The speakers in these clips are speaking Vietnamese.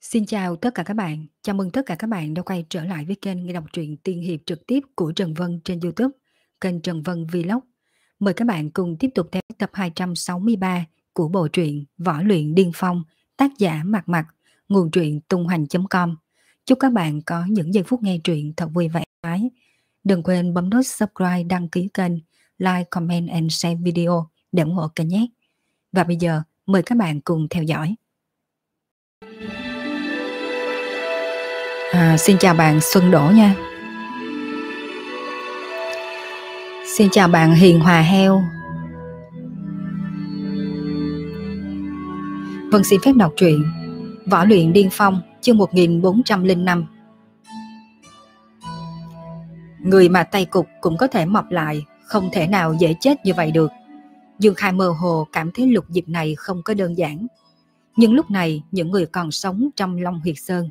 Xin chào tất cả các bạn, chào mừng tất cả các bạn đã quay trở lại với kênh nghe đọc truyện tiên hiệp trực tiếp của Trần Vân trên YouTube, kênh Trần Vân Vlog. Mời các bạn cùng tiếp tục theo tập 263 của bộ truyện Võ luyện điên phong, tác giả Mạc Mạc, nguồn truyện tung hoành.com. Chúc các bạn có những giây phút nghe truyện thật vui vẻ. Đừng quên bấm nút subscribe, đăng ký kênh, like, comment and share video để ủng hộ kênh nhé. Và bây giờ, mời các bạn cùng theo dõi. À, xin chào bạn Xuân Đỗ nha. Xin chào bạn Hiền Hòa Heo. Vân xin phép đọc truyện Võ luyện điên phong chương 1405 Người mà tay cục cũng có thể mọc lại Không thể nào dễ chết như vậy được Dương Khai mơ hồ cảm thấy lục dịch này không có đơn giản Nhưng lúc này những người còn sống trong Long Huyệt Sơn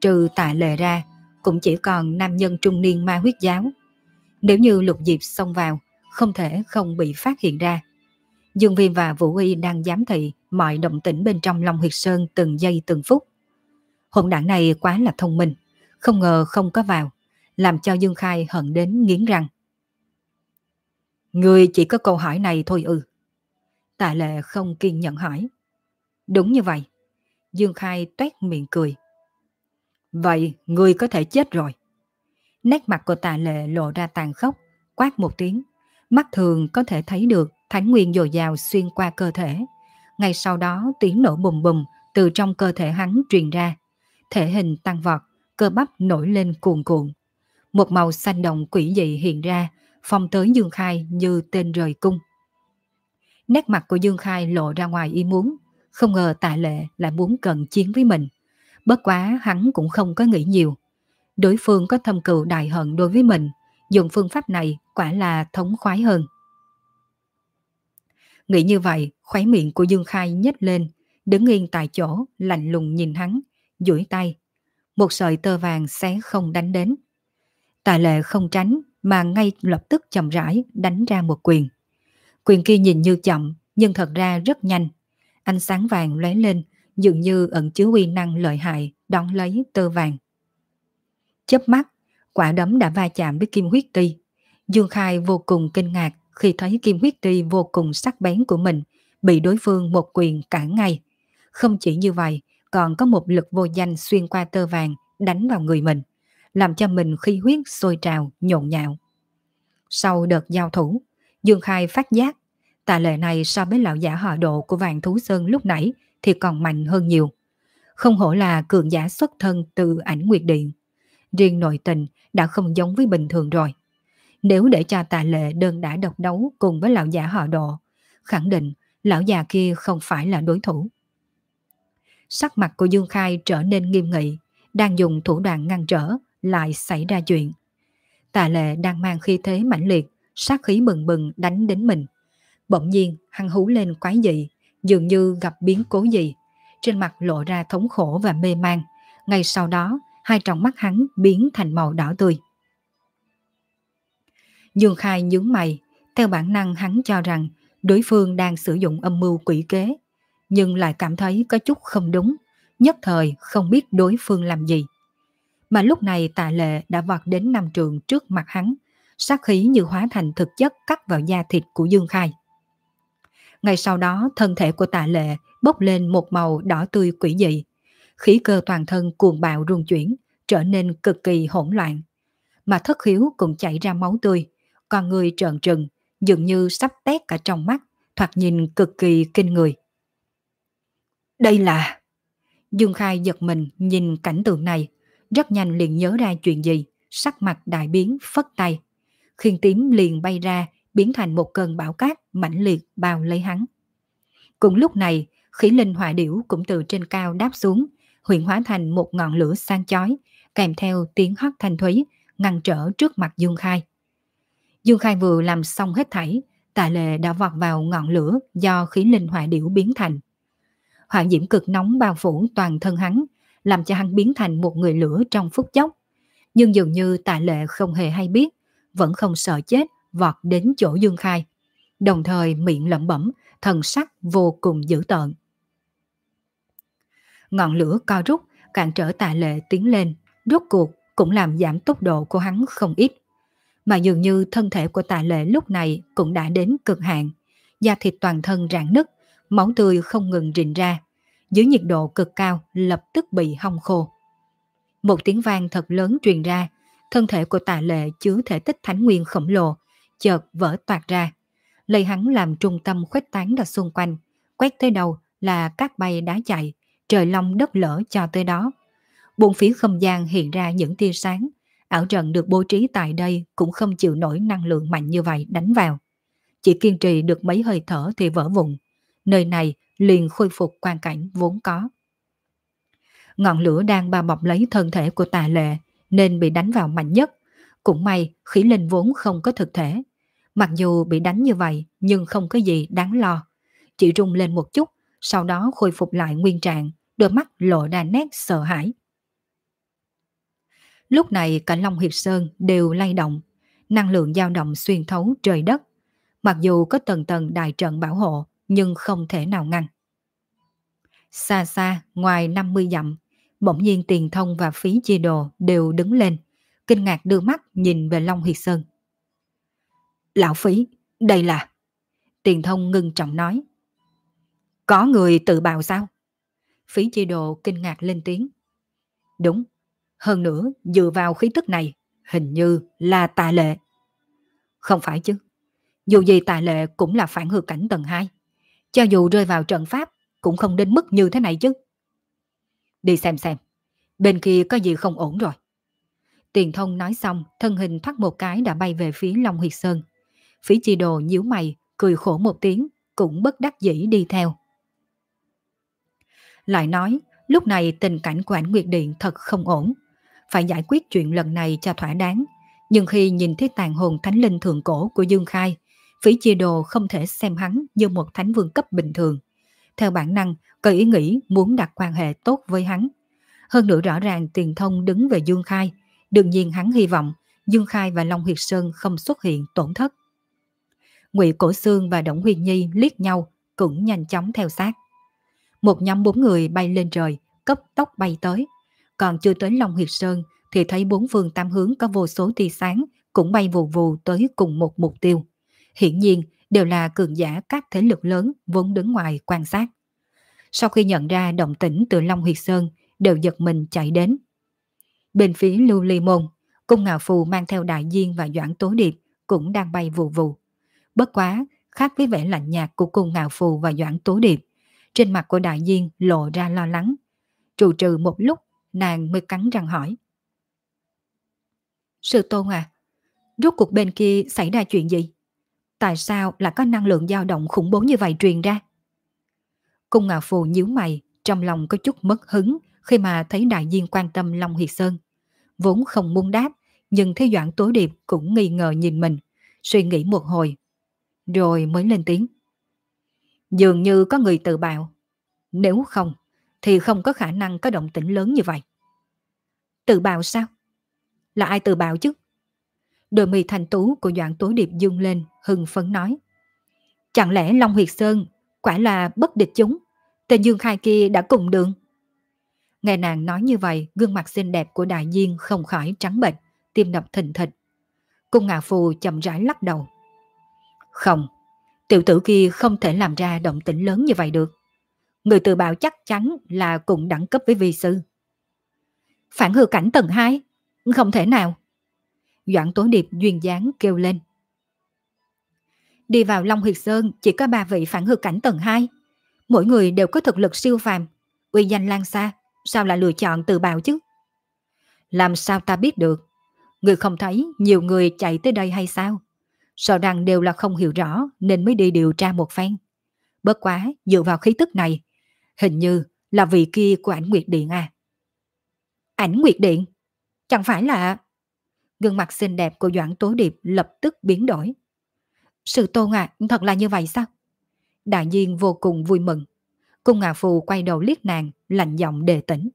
trừ tạ lệ ra, cũng chỉ còn nam nhân trung niên ma huyết giáo. Nếu như lục diệp xông vào, không thể không bị phát hiện ra. Dương Viêm và Vũ Y đang giám thị mọi động tĩnh bên trong Long Huyệt Sơn từng giây từng phút. hỗn đảng này quá là thông minh, không ngờ không có vào, làm cho Dương Khai hận đến nghiến răng. Người chỉ có câu hỏi này thôi ư. Tạ lệ không kiên nhẫn hỏi. Đúng như vậy. Dương Khai tuét miệng cười. Vậy người có thể chết rồi. Nét mặt của tạ lệ lộ ra tàn khốc, quát một tiếng. Mắt thường có thể thấy được thánh nguyên dồi dào xuyên qua cơ thể. Ngay sau đó tiếng nổ bùm bùm từ trong cơ thể hắn truyền ra. Thể hình tăng vọt, cơ bắp nổi lên cuồn cuộn. Một màu xanh đồng quỷ dị hiện ra, phong tới Dương Khai như tên rời cung. Nét mặt của Dương Khai lộ ra ngoài ý muốn, không ngờ tạ lệ lại muốn cận chiến với mình. Bất quá hắn cũng không có nghĩ nhiều. Đối phương có thâm cừu đại hận đối với mình, dùng phương pháp này quả là thống khoái hơn. Nghĩ như vậy, khóe miệng của Dương Khai nhếch lên, đứng yên tại chỗ, lạnh lùng nhìn hắn, duỗi tay. Một sợi tơ vàng xé không đánh đến. Tà lệ không tránh, mà ngay lập tức chậm rãi đánh ra một quyền. Quyền kia nhìn như chậm, nhưng thật ra rất nhanh. Ánh sáng vàng lóe lên, dường như ẩn chứa uy năng lợi hại đón lấy tơ vàng. Chớp mắt, quả đấm đã va chạm với kim huyết ti. Dương Khai vô cùng kinh ngạc khi thấy kim huyết ti vô cùng sắc bén của mình bị đối phương một quyền cản ngay. Không chỉ như vậy, còn có một lực vô danh xuyên qua tơ vàng đánh vào người mình, làm cho mình khí huyết sôi trào, nhộn nhạo. Sau đợt giao thủ, Dương Khai phát giác, tà lệ này so với lão giả họ độ của vàng thú sơn lúc nãy thì còn mạnh hơn nhiều. Không hổ là cường giả xuất thân từ ảnh nguyệt điện. Riêng nội tình đã không giống với bình thường rồi. Nếu để cho tà lệ đơn đã độc đấu cùng với lão giả họ độ, khẳng định lão già kia không phải là đối thủ. Sắc mặt của Dương Khai trở nên nghiêm nghị, đang dùng thủ đoạn ngăn trở, lại xảy ra chuyện. Tà lệ đang mang khí thế mãnh liệt, sát khí bừng bừng đánh đến mình. Bỗng nhiên, hắn hú lên quái dị, dường như gặp biến cố gì. Trên mặt lộ ra thống khổ và mê man. Ngay sau đó, hai tròng mắt hắn biến thành màu đỏ tươi. Dương Khai nhướng mày, theo bản năng hắn cho rằng đối phương đang sử dụng âm mưu quỷ kế, nhưng lại cảm thấy có chút không đúng, nhất thời không biết đối phương làm gì. Mà lúc này tạ lệ đã vọt đến nằm trường trước mặt hắn, sát khí như hóa thành thực chất cắt vào da thịt của Dương Khai. Ngay sau đó thân thể của tạ lệ bốc lên một màu đỏ tươi quỷ dị. Khí cơ toàn thân cuồng bạo rung chuyển, trở nên cực kỳ hỗn loạn. Mà thất khiếu cũng chảy ra máu tươi, con người trợn trừng, dường như sắp tét cả trong mắt, thoạt nhìn cực kỳ kinh người. Đây là... Dương Khai giật mình nhìn cảnh tượng này, rất nhanh liền nhớ ra chuyện gì, sắc mặt đại biến phất tay. Khiên tím liền bay ra, biến thành một cơn bão cát mãnh liệt bao lấy hắn. Cùng lúc này, khí linh hỏa điểu cũng từ trên cao đáp xuống, huyện hóa thành một ngọn lửa sang chói, kèm theo tiếng hót thanh thúy, ngăn trở trước mặt Dương Khai. Dương Khai vừa làm xong hết thảy, tạ lệ đã vọt vào ngọn lửa do khí linh hỏa điểu biến thành. Hỏa diễm cực nóng bao phủ toàn thân hắn, làm cho hắn biến thành một người lửa trong phút chốc. Nhưng dường như tạ lệ không hề hay biết, vẫn không sợ chết, vọt đến chỗ Dương Khai. Đồng thời miệng lẩm bẩm, thần sắc vô cùng dữ tợn. Ngọn lửa co rút, cản trở tạ lệ tiến lên, rốt cuộc cũng làm giảm tốc độ của hắn không ít. Mà dường như thân thể của tạ lệ lúc này cũng đã đến cực hạn, da thịt toàn thân rạn nứt, máu tươi không ngừng rình ra, dưới nhiệt độ cực cao lập tức bị hong khô. Một tiếng vang thật lớn truyền ra, thân thể của tạ lệ chứa thể tích thánh nguyên khổng lồ, chợt vỡ toạc ra. Lấy hắn làm trung tâm khuếch tán ra xung quanh, quét tới đâu là các bay đá chạy, trời long đất lở cho tới đó. Bốn phía không gian hiện ra những tia sáng, ảo trận được bố trí tại đây cũng không chịu nổi năng lượng mạnh như vậy đánh vào. Chỉ kiên trì được mấy hơi thở thì vỡ vụn. Nơi này liền khôi phục quan cảnh vốn có. Ngọn lửa đang bao bọc lấy thân thể của tà lệ nên bị đánh vào mạnh nhất. Cũng may khỉ linh vốn không có thực thể. Mặc dù bị đánh như vậy nhưng không có gì đáng lo. Chỉ rung lên một chút, sau đó khôi phục lại nguyên trạng, đôi mắt lộ ra nét sợ hãi. Lúc này cả Long Hiệp Sơn đều lay động, năng lượng dao động xuyên thấu trời đất. Mặc dù có tầng tầng đại trận bảo hộ, nhưng không thể nào ngăn. Xa xa, ngoài 50 dặm, bỗng nhiên tiền thông và phí chia đồ đều đứng lên, kinh ngạc đưa mắt nhìn về Long Huyệt Sơn. Lão phí, đây là... Tiền thông ngưng trọng nói. Có người tự bào sao? Phí Chi đồ kinh ngạc lên tiếng. Đúng, hơn nữa, dựa vào khí tức này, hình như là tà lệ. Không phải chứ. Dù gì tà lệ cũng là phản hư cảnh tầng 2. Cho dù rơi vào trận pháp, cũng không đến mức như thế này chứ. Đi xem xem. Bên kia có gì không ổn rồi. Tiền thông nói xong, thân hình thoát một cái đã bay về phía Long Huyệt Sơn. Phí chi đồ nhíu mày, cười khổ một tiếng, cũng bất đắc dĩ đi theo. Lại nói, lúc này tình cảnh của ảnh Nguyệt Điện thật không ổn phải giải quyết chuyện lần này cho thỏa đáng. Nhưng khi nhìn thấy tàn hồn thánh linh thượng cổ của Dương Khai, phí chia đồ không thể xem hắn như một thánh vương cấp bình thường. Theo bản năng, có ý nghĩ muốn đặt quan hệ tốt với hắn. Hơn nữa rõ ràng tiền thông đứng về Dương Khai, đương nhiên hắn hy vọng Dương Khai và Long Huyệt Sơn không xuất hiện tổn thất. Ngụy Cổ Sương và Động Huyền Nhi liếc nhau cũng nhanh chóng theo sát. Một nhóm bốn người bay lên trời, cấp tốc bay tới. Còn chưa tới Long Huyệt Sơn thì thấy bốn phương tam hướng có vô số tia sáng cũng bay vù vù tới cùng một mục tiêu. Hiển nhiên đều là cường giả các thế lực lớn vốn đứng ngoài quan sát. Sau khi nhận ra động tĩnh từ Long Huyệt Sơn đều giật mình chạy đến. Bên phía Lưu Ly Môn, cung ngạo phù mang theo đại diên và doãn tố điệp cũng đang bay vù vù. Bất quá, khác với vẻ lạnh nhạt của cung ngạo phù và doãn tố điệp, trên mặt của đại diên lộ ra lo lắng. Trù trừ một lúc nàng mới cắn răng hỏi. Sư tôn à, rốt cuộc bên kia xảy ra chuyện gì? Tại sao lại có năng lượng dao động khủng bố như vậy truyền ra? Cung Ngạo Phù nhíu mày, trong lòng có chút mất hứng khi mà thấy đại viên quan tâm Long Hiệt Sơn. Vốn không muốn đáp, nhưng thấy Doãn Tố Điệp cũng nghi ngờ nhìn mình, suy nghĩ một hồi, rồi mới lên tiếng. Dường như có người tự bạo. Nếu không, thì không có khả năng có động tĩnh lớn như vậy. Tự bào sao? Là ai tự bào chứ? Đôi mì thành tú của Doãn Tố Điệp dương lên, hưng phấn nói. Chẳng lẽ Long Huyệt Sơn quả là bất địch chúng? Tên Dương Khai kia đã cùng đường. Nghe nàng nói như vậy, gương mặt xinh đẹp của đại nhiên không khỏi trắng bệch, tim đập thình thịch. Cung ngà phù chậm rãi lắc đầu. Không, tiểu tử kia không thể làm ra động tĩnh lớn như vậy được người tự bảo chắc chắn là cùng đẳng cấp với vi sư. Phản hư cảnh tầng 2? Không thể nào. Doãn Tố Điệp duyên dáng kêu lên. Đi vào Long Huyệt Sơn chỉ có ba vị phản hư cảnh tầng 2. Mỗi người đều có thực lực siêu phàm, uy danh lan xa, sao lại lựa chọn tự bào chứ? Làm sao ta biết được? Người không thấy nhiều người chạy tới đây hay sao? Sợ rằng đều là không hiểu rõ nên mới đi điều tra một phen. Bất quá, dựa vào khí tức này, Hình như là vị kia của ảnh Nguyệt Điện à. Ảnh Nguyệt Điện? Chẳng phải là... Gương mặt xinh đẹp của Doãn Tố Điệp lập tức biến đổi. Sự tôn à, thật là như vậy sao? Đại nhiên vô cùng vui mừng. Cung Ngà Phù quay đầu liếc nàng, lạnh giọng đề tỉnh.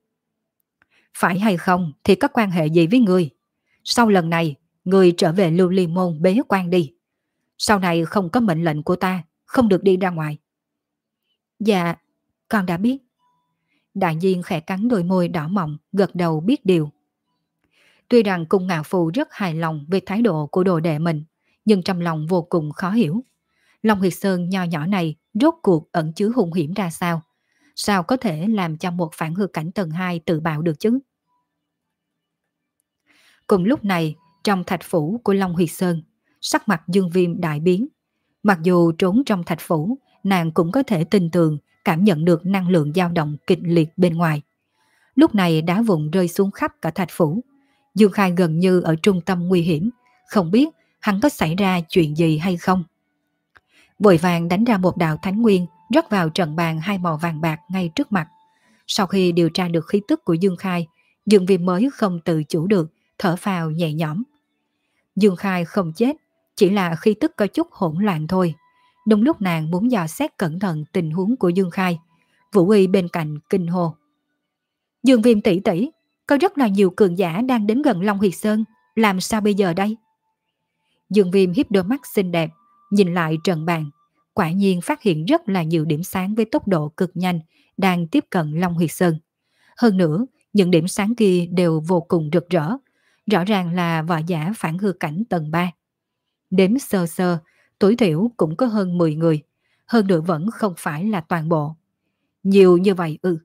Phải hay không thì có quan hệ gì với người? Sau lần này, người trở về lưu ly môn bế quan đi. Sau này không có mệnh lệnh của ta, không được đi ra ngoài. Dạ, con đã biết. Đại nhiên khẽ cắn đôi môi đỏ mọng, gật đầu biết điều. Tuy rằng cung ngạo phù rất hài lòng về thái độ của đồ đệ mình, nhưng trong lòng vô cùng khó hiểu. Long Huyệt Sơn nho nhỏ này rốt cuộc ẩn chứa hung hiểm ra sao? Sao có thể làm cho một phản hư cảnh tầng 2 tự bạo được chứ? Cùng lúc này, trong thạch phủ của Long Huyệt Sơn, sắc mặt Dương Viêm đại biến. Mặc dù trốn trong thạch phủ, nàng cũng có thể tin tường cảm nhận được năng lượng dao động kịch liệt bên ngoài. Lúc này đá vụn rơi xuống khắp cả thạch phủ. Dương Khai gần như ở trung tâm nguy hiểm, không biết hắn có xảy ra chuyện gì hay không. Vội vàng đánh ra một đạo thánh nguyên, rót vào trận bàn hai màu vàng bạc ngay trước mặt. Sau khi điều tra được khí tức của Dương Khai, Dương Viêm mới không tự chủ được, thở phào nhẹ nhõm. Dương Khai không chết, chỉ là khí tức có chút hỗn loạn thôi. Đúng lúc nàng muốn dò xét cẩn thận tình huống của Dương Khai, Vũ Uy bên cạnh kinh hồ. Dương Viêm tỷ tỷ, có rất là nhiều cường giả đang đến gần Long Huyệt Sơn, làm sao bây giờ đây? Dương Viêm hiếp đôi mắt xinh đẹp, nhìn lại trận bàn, quả nhiên phát hiện rất là nhiều điểm sáng với tốc độ cực nhanh đang tiếp cận Long Huyệt Sơn. Hơn nữa, những điểm sáng kia đều vô cùng rực rỡ, rõ ràng là võ giả phản hư cảnh tầng 3. Đếm sơ sơ, tối thiểu cũng có hơn 10 người, hơn nữa vẫn không phải là toàn bộ. Nhiều như vậy ư. Ừ.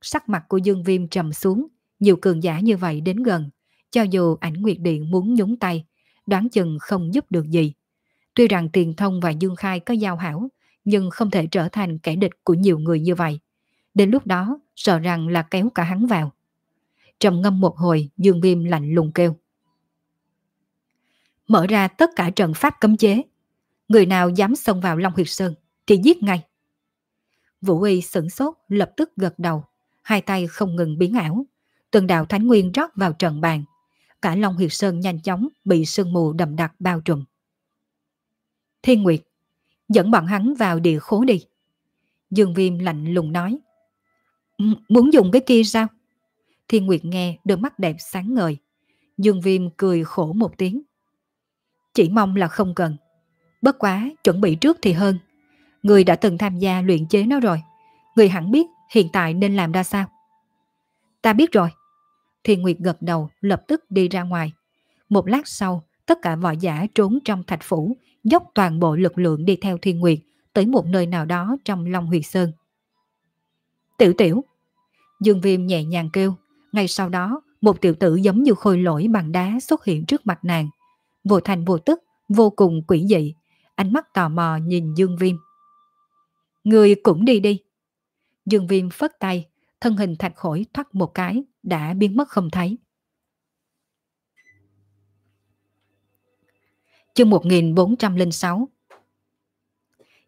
Sắc mặt của Dương Viêm trầm xuống, nhiều cường giả như vậy đến gần, cho dù ảnh Nguyệt Điện muốn nhúng tay, đoán chừng không giúp được gì. Tuy rằng Tiền Thông và Dương Khai có giao hảo, nhưng không thể trở thành kẻ địch của nhiều người như vậy. Đến lúc đó, sợ rằng là kéo cả hắn vào. Trầm ngâm một hồi, Dương Viêm lạnh lùng kêu. Mở ra tất cả trận pháp cấm chế. Người nào dám xông vào Long Huyệt Sơn, thì giết ngay. Vũ Y sửng sốt, lập tức gật đầu. Hai tay không ngừng biến ảo. Từng đạo thánh nguyên rót vào trận bàn. Cả Long Huyệt Sơn nhanh chóng bị sương mù đậm đặc bao trùm. Thiên Nguyệt, dẫn bọn hắn vào địa khố đi. Dương Viêm lạnh lùng nói. Muốn dùng cái kia sao? Thiên Nguyệt nghe đôi mắt đẹp sáng ngời. Dương Viêm cười khổ một tiếng. Chỉ mong là không cần. Bất quá, chuẩn bị trước thì hơn. Người đã từng tham gia luyện chế nó rồi. Người hẳn biết hiện tại nên làm ra sao. Ta biết rồi. Thiên Nguyệt gật đầu lập tức đi ra ngoài. Một lát sau, tất cả võ giả trốn trong thạch phủ, dốc toàn bộ lực lượng đi theo Thiên Nguyệt tới một nơi nào đó trong Long Huyệt Sơn. Tiểu tiểu. Dương Viêm nhẹ nhàng kêu, ngay sau đó, một tiểu tử giống như khôi lỗi bằng đá xuất hiện trước mặt nàng. Vô thành vô tức, vô cùng quỷ dị, ánh mắt tò mò nhìn Dương Viêm. Người cũng đi đi. Dương Viêm phất tay, thân hình thạch khổi thoát một cái, đã biến mất không thấy. Chương 1406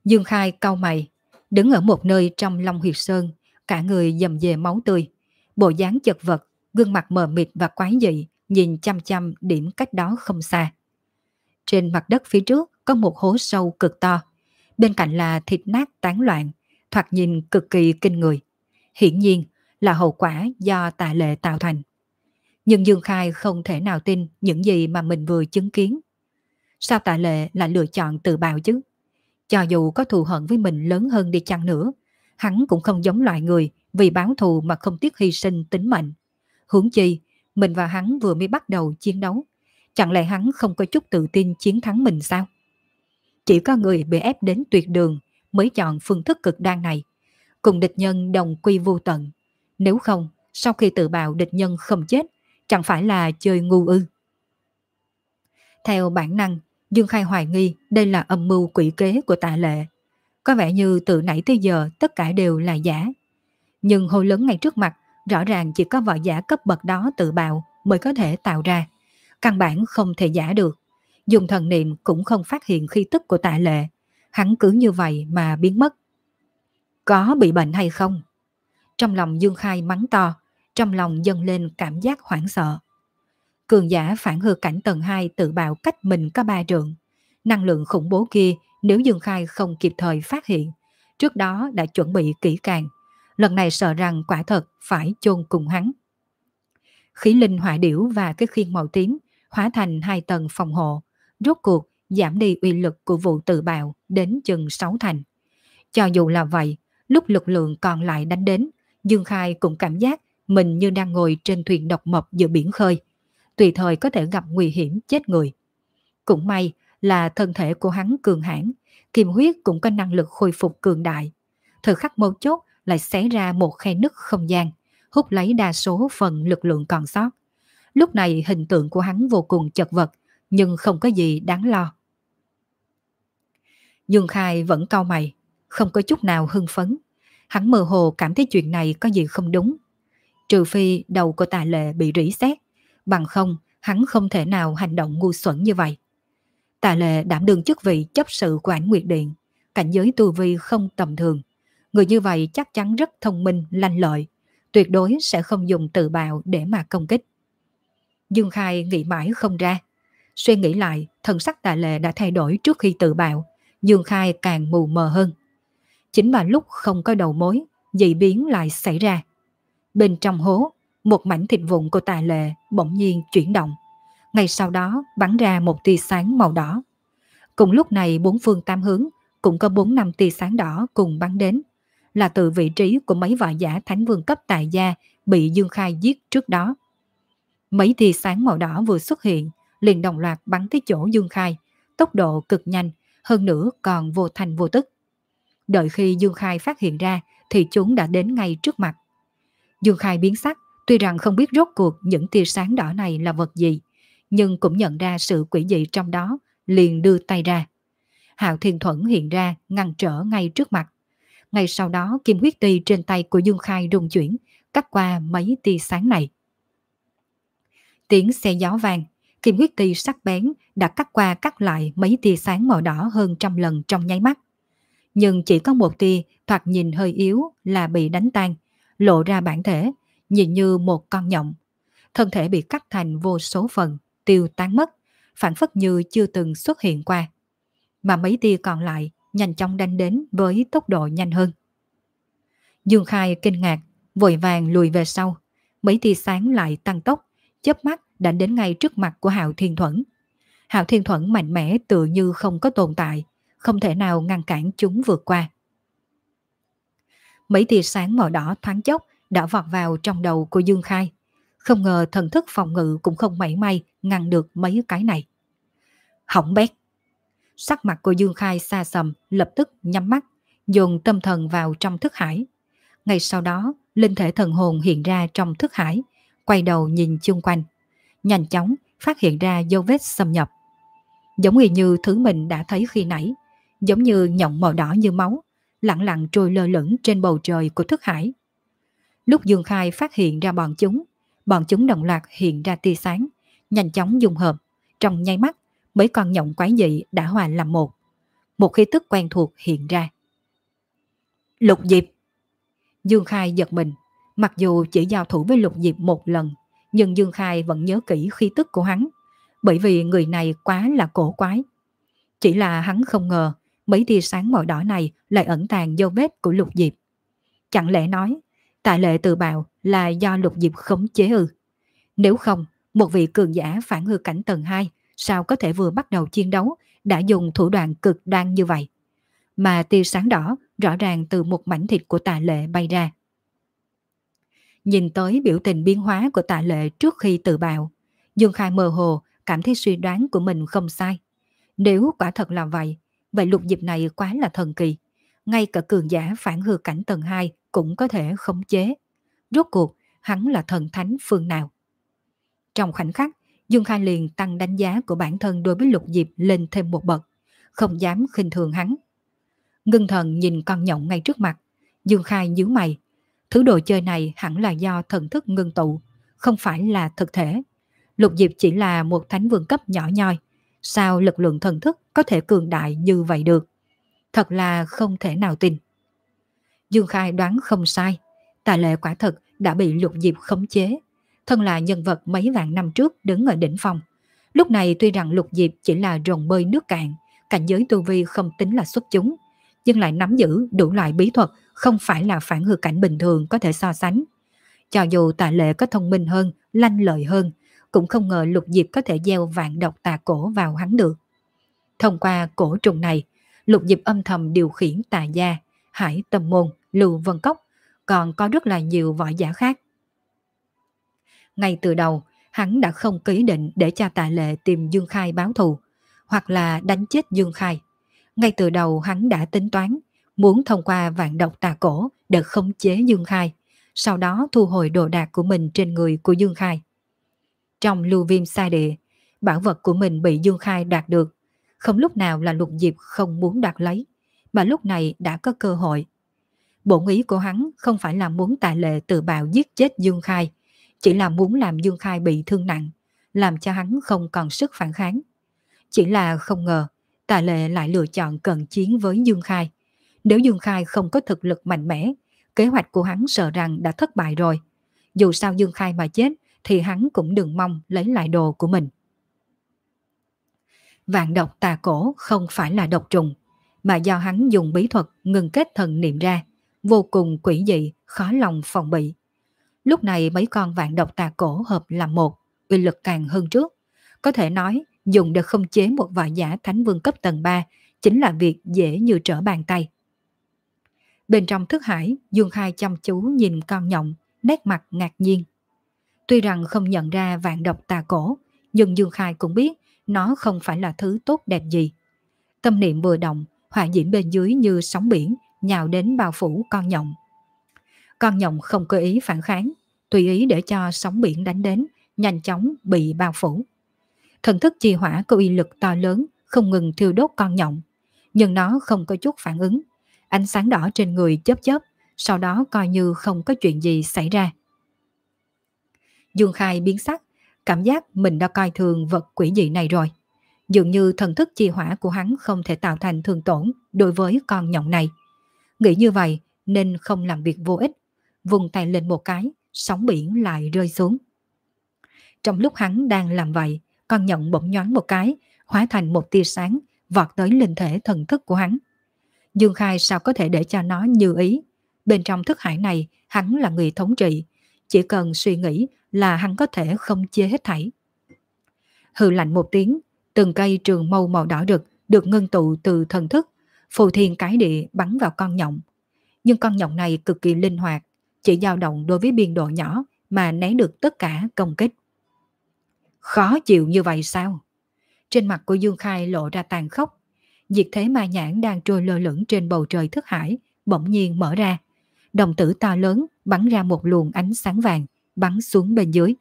Dương Khai cau mày, đứng ở một nơi trong Long Huyệt Sơn, cả người dầm về máu tươi bộ dáng chật vật, gương mặt mờ mịt và quái dị, nhìn chăm chăm điểm cách đó không xa. Trên mặt đất phía trước có một hố sâu cực to, bên cạnh là thịt nát tán loạn, thoạt nhìn cực kỳ kinh người. Hiển nhiên là hậu quả do tà lệ tạo thành. Nhưng Dương Khai không thể nào tin những gì mà mình vừa chứng kiến. Sao tạ lệ lại lựa chọn tự bào chứ? Cho dù có thù hận với mình lớn hơn đi chăng nữa, hắn cũng không giống loại người vì báo thù mà không tiếc hy sinh tính mệnh. Hướng chi, mình và hắn vừa mới bắt đầu chiến đấu. Chẳng lẽ hắn không có chút tự tin chiến thắng mình sao? Chỉ có người bị ép đến tuyệt đường mới chọn phương thức cực đoan này. Cùng địch nhân đồng quy vô tận. Nếu không, sau khi tự bào địch nhân không chết, chẳng phải là chơi ngu ư. Theo bản năng, Dương Khai hoài nghi đây là âm mưu quỷ kế của tạ lệ. Có vẻ như từ nãy tới giờ tất cả đều là giả. Nhưng hôi lớn ngay trước mặt, rõ ràng chỉ có võ giả cấp bậc đó tự bạo mới có thể tạo ra. Căn bản không thể giả được. Dùng thần niệm cũng không phát hiện khi tức của tạ lệ. Hắn cứ như vậy mà biến mất. Có bị bệnh hay không? Trong lòng Dương Khai mắng to, trong lòng dâng lên cảm giác hoảng sợ. Cường giả phản hư cảnh tầng 2 tự bạo cách mình có ba trượng. Năng lượng khủng bố kia nếu Dương Khai không kịp thời phát hiện, trước đó đã chuẩn bị kỹ càng, lần này sợ rằng quả thật phải chôn cùng hắn. Khí linh hỏa điểu và cái khiên màu tím hóa thành hai tầng phòng hộ, rốt cuộc giảm đi uy lực của vụ tự bạo đến chừng 6 thành. Cho dù là vậy, lúc lực lượng còn lại đánh đến, Dương Khai cũng cảm giác mình như đang ngồi trên thuyền độc mộc giữa biển khơi, tùy thời có thể gặp nguy hiểm chết người. Cũng may là thân thể của hắn cường hãn, kim huyết cũng có năng lực khôi phục cường đại. Thời khắc mấu chốt lại xé ra một khe nứt không gian, hút lấy đa số phần lực lượng còn sót. Lúc này hình tượng của hắn vô cùng chật vật, nhưng không có gì đáng lo. Dương Khai vẫn cau mày, không có chút nào hưng phấn. Hắn mơ hồ cảm thấy chuyện này có gì không đúng. Trừ phi đầu của tà lệ bị rỉ xét bằng không hắn không thể nào hành động ngu xuẩn như vậy. Tà lệ đảm đương chức vị chấp sự quản Nguyệt Điện, cảnh giới tu vi không tầm thường. Người như vậy chắc chắn rất thông minh, lanh lợi, tuyệt đối sẽ không dùng tự bạo để mà công kích. Dương Khai nghĩ mãi không ra. Suy nghĩ lại, thần sắc tà lệ đã thay đổi trước khi tự bạo, Dương Khai càng mù mờ hơn. Chính vào lúc không có đầu mối, dị biến lại xảy ra. Bên trong hố, một mảnh thịt vụn của tài lệ bỗng nhiên chuyển động. Ngay sau đó bắn ra một tia sáng màu đỏ. Cùng lúc này bốn phương tam hướng cũng có bốn năm tia sáng đỏ cùng bắn đến. Là từ vị trí của mấy võ giả thánh vương cấp tài gia bị Dương Khai giết trước đó. Mấy tia sáng màu đỏ vừa xuất hiện liền đồng loạt bắn tới chỗ Dương Khai, tốc độ cực nhanh, hơn nữa còn vô thành vô tức. Đợi khi Dương Khai phát hiện ra thì chúng đã đến ngay trước mặt. Dương Khai biến sắc, tuy rằng không biết rốt cuộc những tia sáng đỏ này là vật gì, nhưng cũng nhận ra sự quỷ dị trong đó, liền đưa tay ra. Hạo Thiên Thuẫn hiện ra ngăn trở ngay trước mặt. Ngay sau đó kim huyết ti trên tay của Dương Khai rung chuyển, cắt qua mấy tia sáng này. Tiếng xe gió vàng, kim huyết ti sắc bén đã cắt qua cắt lại mấy tia sáng màu đỏ hơn trăm lần trong nháy mắt. Nhưng chỉ có một tia thoạt nhìn hơi yếu là bị đánh tan, lộ ra bản thể, nhìn như một con nhộng. Thân thể bị cắt thành vô số phần, tiêu tán mất, phản phất như chưa từng xuất hiện qua. Mà mấy tia còn lại nhanh chóng đánh đến với tốc độ nhanh hơn. Dương Khai kinh ngạc, vội vàng lùi về sau. Mấy tia sáng lại tăng tốc, chớp mắt đã đến ngay trước mặt của Hạo Thiên Thuẫn. Hạo Thiên Thuẫn mạnh mẽ tự như không có tồn tại, không thể nào ngăn cản chúng vượt qua. Mấy tia sáng màu đỏ thoáng chốc đã vọt vào trong đầu của Dương Khai. Không ngờ thần thức phòng ngự cũng không mảy may ngăn được mấy cái này. Hỏng bét. Sắc mặt của Dương Khai xa sầm, lập tức nhắm mắt, dồn tâm thần vào trong thức hải. Ngay sau đó, linh thể thần hồn hiện ra trong thức hải, quay đầu nhìn chung quanh. Nhanh chóng phát hiện ra dấu vết xâm nhập. Giống như thứ mình đã thấy khi nãy, giống như nhộng màu đỏ như máu, lặng lặng trôi lơ lửng trên bầu trời của thức hải. Lúc Dương Khai phát hiện ra bọn chúng, bọn chúng đồng loạt hiện ra tia sáng, nhanh chóng dung hợp. Trong nháy mắt, mấy con nhộng quái dị đã hòa làm một. Một khí tức quen thuộc hiện ra. Lục Diệp Dương Khai giật mình, mặc dù chỉ giao thủ với Lục Diệp một lần, nhưng Dương Khai vẫn nhớ kỹ khí tức của hắn, bởi vì người này quá là cổ quái. Chỉ là hắn không ngờ mấy tia sáng màu đỏ này lại ẩn tàng dấu vết của Lục Diệp. Chẳng lẽ nói, tại lệ tự bào là do Lục Diệp khống chế ư? Nếu không, một vị cường giả phản hư cảnh tầng 2 sao có thể vừa bắt đầu chiến đấu đã dùng thủ đoạn cực đoan như vậy? Mà tia sáng đỏ rõ ràng từ một mảnh thịt của tạ lệ bay ra. Nhìn tới biểu tình biến hóa của tạ lệ trước khi tự bạo, Dương Khai mơ hồ cảm thấy suy đoán của mình không sai. Nếu quả thật là vậy, vậy lục dịp này quá là thần kỳ. Ngay cả cường giả phản hư cảnh tầng 2 cũng có thể khống chế. Rốt cuộc, hắn là thần thánh phương nào? Trong khoảnh khắc, Dương Khai liền tăng đánh giá của bản thân đối với lục diệp lên thêm một bậc, không dám khinh thường hắn. Ngưng thần nhìn con nhộng ngay trước mặt, Dương Khai nhíu mày. Thứ đồ chơi này hẳn là do thần thức ngưng tụ, không phải là thực thể. Lục diệp chỉ là một thánh vương cấp nhỏ nhoi, sao lực lượng thần thức có thể cường đại như vậy được? Thật là không thể nào tin. Dương Khai đoán không sai, tài lệ quả thật đã bị lục diệp khống chế. Thân là nhân vật mấy vạn năm trước đứng ở đỉnh phong. Lúc này tuy rằng lục diệp chỉ là rồng bơi nước cạn, cảnh giới tu vi không tính là xuất chúng, nhưng lại nắm giữ đủ loại bí thuật không phải là phản hư cảnh bình thường có thể so sánh. Cho dù tài lệ có thông minh hơn, lanh lợi hơn, cũng không ngờ lục diệp có thể gieo vạn độc tà cổ vào hắn được. Thông qua cổ trùng này, lục diệp âm thầm điều khiển tà gia, hải tâm môn, lưu vân cốc, còn có rất là nhiều võ giả khác. Ngay từ đầu, hắn đã không ký định để cha tạ lệ tìm Dương Khai báo thù, hoặc là đánh chết Dương Khai. Ngay từ đầu hắn đã tính toán, muốn thông qua vạn độc tà cổ để khống chế Dương Khai, sau đó thu hồi đồ đạc của mình trên người của Dương Khai. Trong lưu viêm xa địa, bảo vật của mình bị Dương Khai đạt được, không lúc nào là lục diệp không muốn đoạt lấy, mà lúc này đã có cơ hội. Bổn ý của hắn không phải là muốn tài lệ tự bạo giết chết Dương Khai, chỉ là muốn làm Dương Khai bị thương nặng, làm cho hắn không còn sức phản kháng. Chỉ là không ngờ, tà lệ lại lựa chọn cận chiến với Dương Khai. Nếu Dương Khai không có thực lực mạnh mẽ, kế hoạch của hắn sợ rằng đã thất bại rồi. Dù sao Dương Khai mà chết, thì hắn cũng đừng mong lấy lại đồ của mình. Vạn độc tà cổ không phải là độc trùng, mà do hắn dùng bí thuật ngừng kết thần niệm ra, vô cùng quỷ dị, khó lòng phòng bị. Lúc này mấy con vạn độc tà cổ hợp làm một, uy lực càng hơn trước. Có thể nói, dùng để không chế một võ giả thánh vương cấp tầng 3 chính là việc dễ như trở bàn tay. Bên trong thức hải, Dương Khai chăm chú nhìn con nhộng, nét mặt ngạc nhiên. Tuy rằng không nhận ra vạn độc tà cổ, nhưng Dương Khai cũng biết nó không phải là thứ tốt đẹp gì. Tâm niệm vừa động, hỏa diễm bên dưới như sóng biển, nhào đến bao phủ con nhộng. Con nhộng không cơ ý phản kháng, tùy ý để cho sóng biển đánh đến, nhanh chóng bị bao phủ. Thần thức chi hỏa có uy lực to lớn, không ngừng thiêu đốt con nhộng, nhưng nó không có chút phản ứng. Ánh sáng đỏ trên người chớp chớp, sau đó coi như không có chuyện gì xảy ra. Dương Khai biến sắc, cảm giác mình đã coi thường vật quỷ dị này rồi. Dường như thần thức chi hỏa của hắn không thể tạo thành thương tổn đối với con nhộng này. Nghĩ như vậy nên không làm việc vô ích, vùng tay lên một cái, sóng biển lại rơi xuống. Trong lúc hắn đang làm vậy, con nhộng bỗng nhoáng một cái, hóa thành một tia sáng, vọt tới linh thể thần thức của hắn. Dương Khai sao có thể để cho nó như ý? Bên trong thức hải này, hắn là người thống trị. Chỉ cần suy nghĩ là hắn có thể không chế hết thảy. Hừ lạnh một tiếng, từng cây trường mâu màu đỏ rực được ngưng tụ từ thần thức, phù thiên cái địa bắn vào con nhộng. Nhưng con nhộng này cực kỳ linh hoạt, chỉ dao động đối với biên độ nhỏ mà né được tất cả công kích. Khó chịu như vậy sao? Trên mặt của Dương Khai lộ ra tàn khốc. Diệt thế ma nhãn đang trôi lơ lửng trên bầu trời thức hải, bỗng nhiên mở ra. Đồng tử to lớn bắn ra một luồng ánh sáng vàng, bắn xuống bên dưới.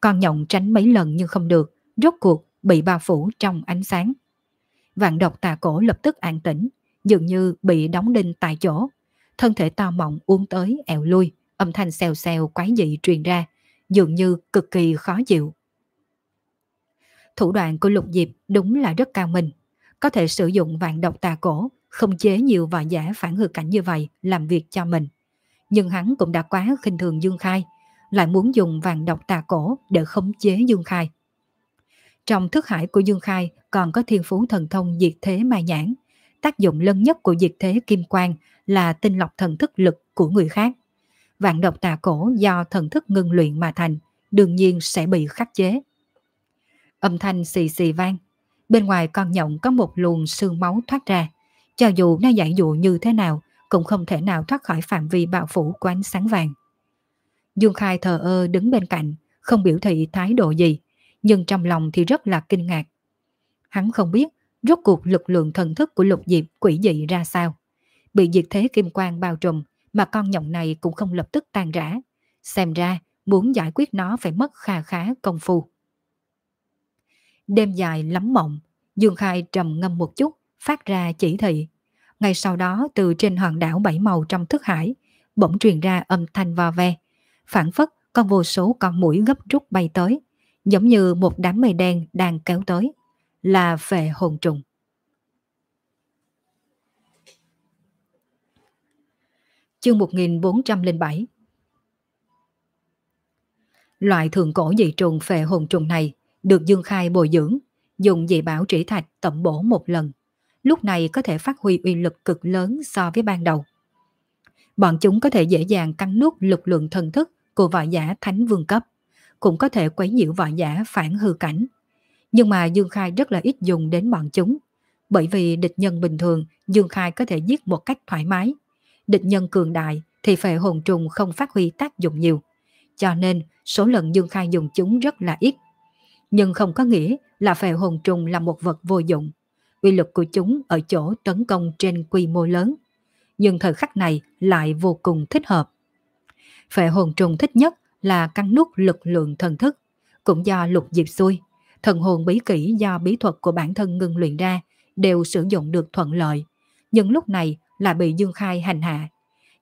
Con nhộng tránh mấy lần nhưng không được, rốt cuộc bị bao phủ trong ánh sáng. Vạn độc tà cổ lập tức an tĩnh, dường như bị đóng đinh tại chỗ. Thân thể to mọng uốn tới ẹo lui, âm thanh xèo xèo quái dị truyền ra, dường như cực kỳ khó chịu. Thủ đoạn của lục diệp đúng là rất cao minh. Có thể sử dụng vạn độc tà cổ, không chế nhiều và giả phản hư cảnh như vậy làm việc cho mình. Nhưng hắn cũng đã quá khinh thường Dương Khai, lại muốn dùng vàng độc tà cổ để khống chế Dương Khai. Trong thức hải của Dương Khai còn có thiên phú thần thông diệt thế mai nhãn. Tác dụng lớn nhất của diệt thế kim quang là tinh lọc thần thức lực của người khác. Vạn độc tà cổ do thần thức ngưng luyện mà thành, đương nhiên sẽ bị khắc chế. Âm thanh xì xì vang. Bên ngoài con nhộng có một luồng sương máu thoát ra. Cho dù nó giải dụ như thế nào, cũng không thể nào thoát khỏi phạm vi bạo phủ của ánh sáng vàng. Dương Khai thờ ơ đứng bên cạnh, không biểu thị thái độ gì, nhưng trong lòng thì rất là kinh ngạc. Hắn không biết rốt cuộc lực lượng thần thức của lục diệp quỷ dị ra sao. Bị diệt thế kim quang bao trùm mà con nhộng này cũng không lập tức tan rã. Xem ra muốn giải quyết nó phải mất kha khá công phu. Đêm dài lắm mộng, Dương Khai trầm ngâm một chút, phát ra chỉ thị. Ngay sau đó từ trên hòn đảo bảy màu trong thức hải, bỗng truyền ra âm thanh vo ve. Phản phất con vô số con mũi gấp rút bay tới, giống như một đám mây đen đang kéo tới, là phệ hồn trùng. Chương 1407 Loại thường cổ dị trùng phệ hồn trùng này được Dương Khai bồi dưỡng, dùng dị bảo trĩ thạch tẩm bổ một lần. Lúc này có thể phát huy uy lực cực lớn so với ban đầu. Bọn chúng có thể dễ dàng cắn nuốt lực lượng thần thức của võ giả thánh vương cấp, cũng có thể quấy nhiễu võ giả phản hư cảnh. Nhưng mà Dương Khai rất là ít dùng đến bọn chúng, bởi vì địch nhân bình thường Dương Khai có thể giết một cách thoải mái. Địch nhân cường đại thì phệ hồn trùng không phát huy tác dụng nhiều, cho nên số lần Dương Khai dùng chúng rất là ít. Nhưng không có nghĩa là phệ hồn trùng là một vật vô dụng. quy lực của chúng ở chỗ tấn công trên quy mô lớn, nhưng thời khắc này lại vô cùng thích hợp. Phệ hồn trùng thích nhất là căn nút lực lượng thần thức, cũng do lục diệp xuôi. Thần hồn bí kỹ do bí thuật của bản thân ngưng luyện ra đều sử dụng được thuận lợi, nhưng lúc này là bị Dương Khai hành hạ.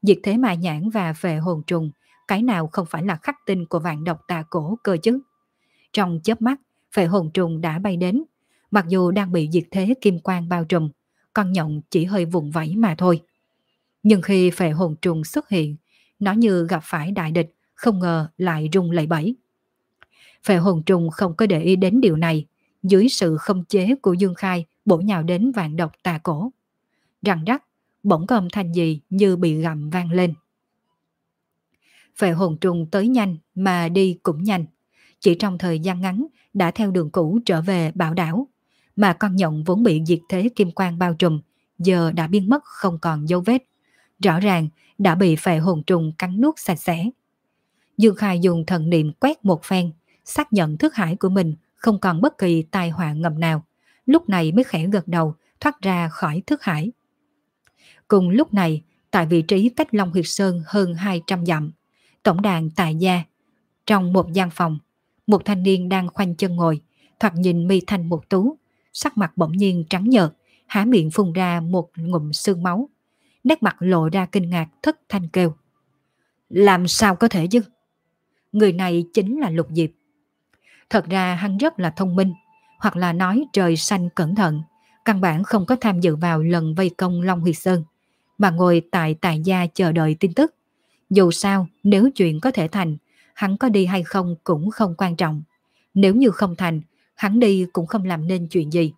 Diệt thế mà nhãn và về hồn trùng, cái nào không phải là khắc tinh của vạn độc tà cổ cơ chứ? Trong chớp mắt, về hồn trùng đã bay đến, mặc dù đang bị diệt thế kim quang bao trùm, con nhộng chỉ hơi vùng vẫy mà thôi. Nhưng khi phệ hồn trùng xuất hiện, nó như gặp phải đại địch, không ngờ lại rung lẩy bẩy. Phệ hồn trùng không có để ý đến điều này, dưới sự không chế của Dương Khai bổ nhào đến vạn độc tà cổ. Răng rắc, bỗng có âm thanh gì như bị gặm vang lên. Phệ hồn trùng tới nhanh mà đi cũng nhanh. Chỉ trong thời gian ngắn đã theo đường cũ trở về bảo đảo. Mà con nhộng vốn bị diệt thế kim quang bao trùm, giờ đã biến mất không còn dấu vết. Rõ ràng đã bị phệ hồn trùng cắn nuốt sạch sẽ. Dương Khai dùng thần niệm quét một phen, xác nhận thức hải của mình không còn bất kỳ tai họa ngầm nào. Lúc này mới khẽ gật đầu, thoát ra khỏi thức hải. Cùng lúc này, tại vị trí cách Long Huyệt Sơn hơn 200 dặm, tổng đàn tại gia, trong một gian phòng, một thanh niên đang khoanh chân ngồi, thoạt nhìn mi thanh một tú, sắc mặt bỗng nhiên trắng nhợt, há miệng phun ra một ngụm sương máu. Nét mặt lộ ra kinh ngạc thất thanh kêu. Làm sao có thể chứ? Người này chính là Lục Diệp. Thật ra hắn rất là thông minh, hoặc là nói trời xanh cẩn thận, căn bản không có tham dự vào lần vây công Long Huyệt Sơn, mà ngồi tại tài gia chờ đợi tin tức. Dù sao, nếu chuyện có thể thành, hắn có đi hay không cũng không quan trọng. Nếu như không thành, hắn đi cũng không làm nên chuyện gì.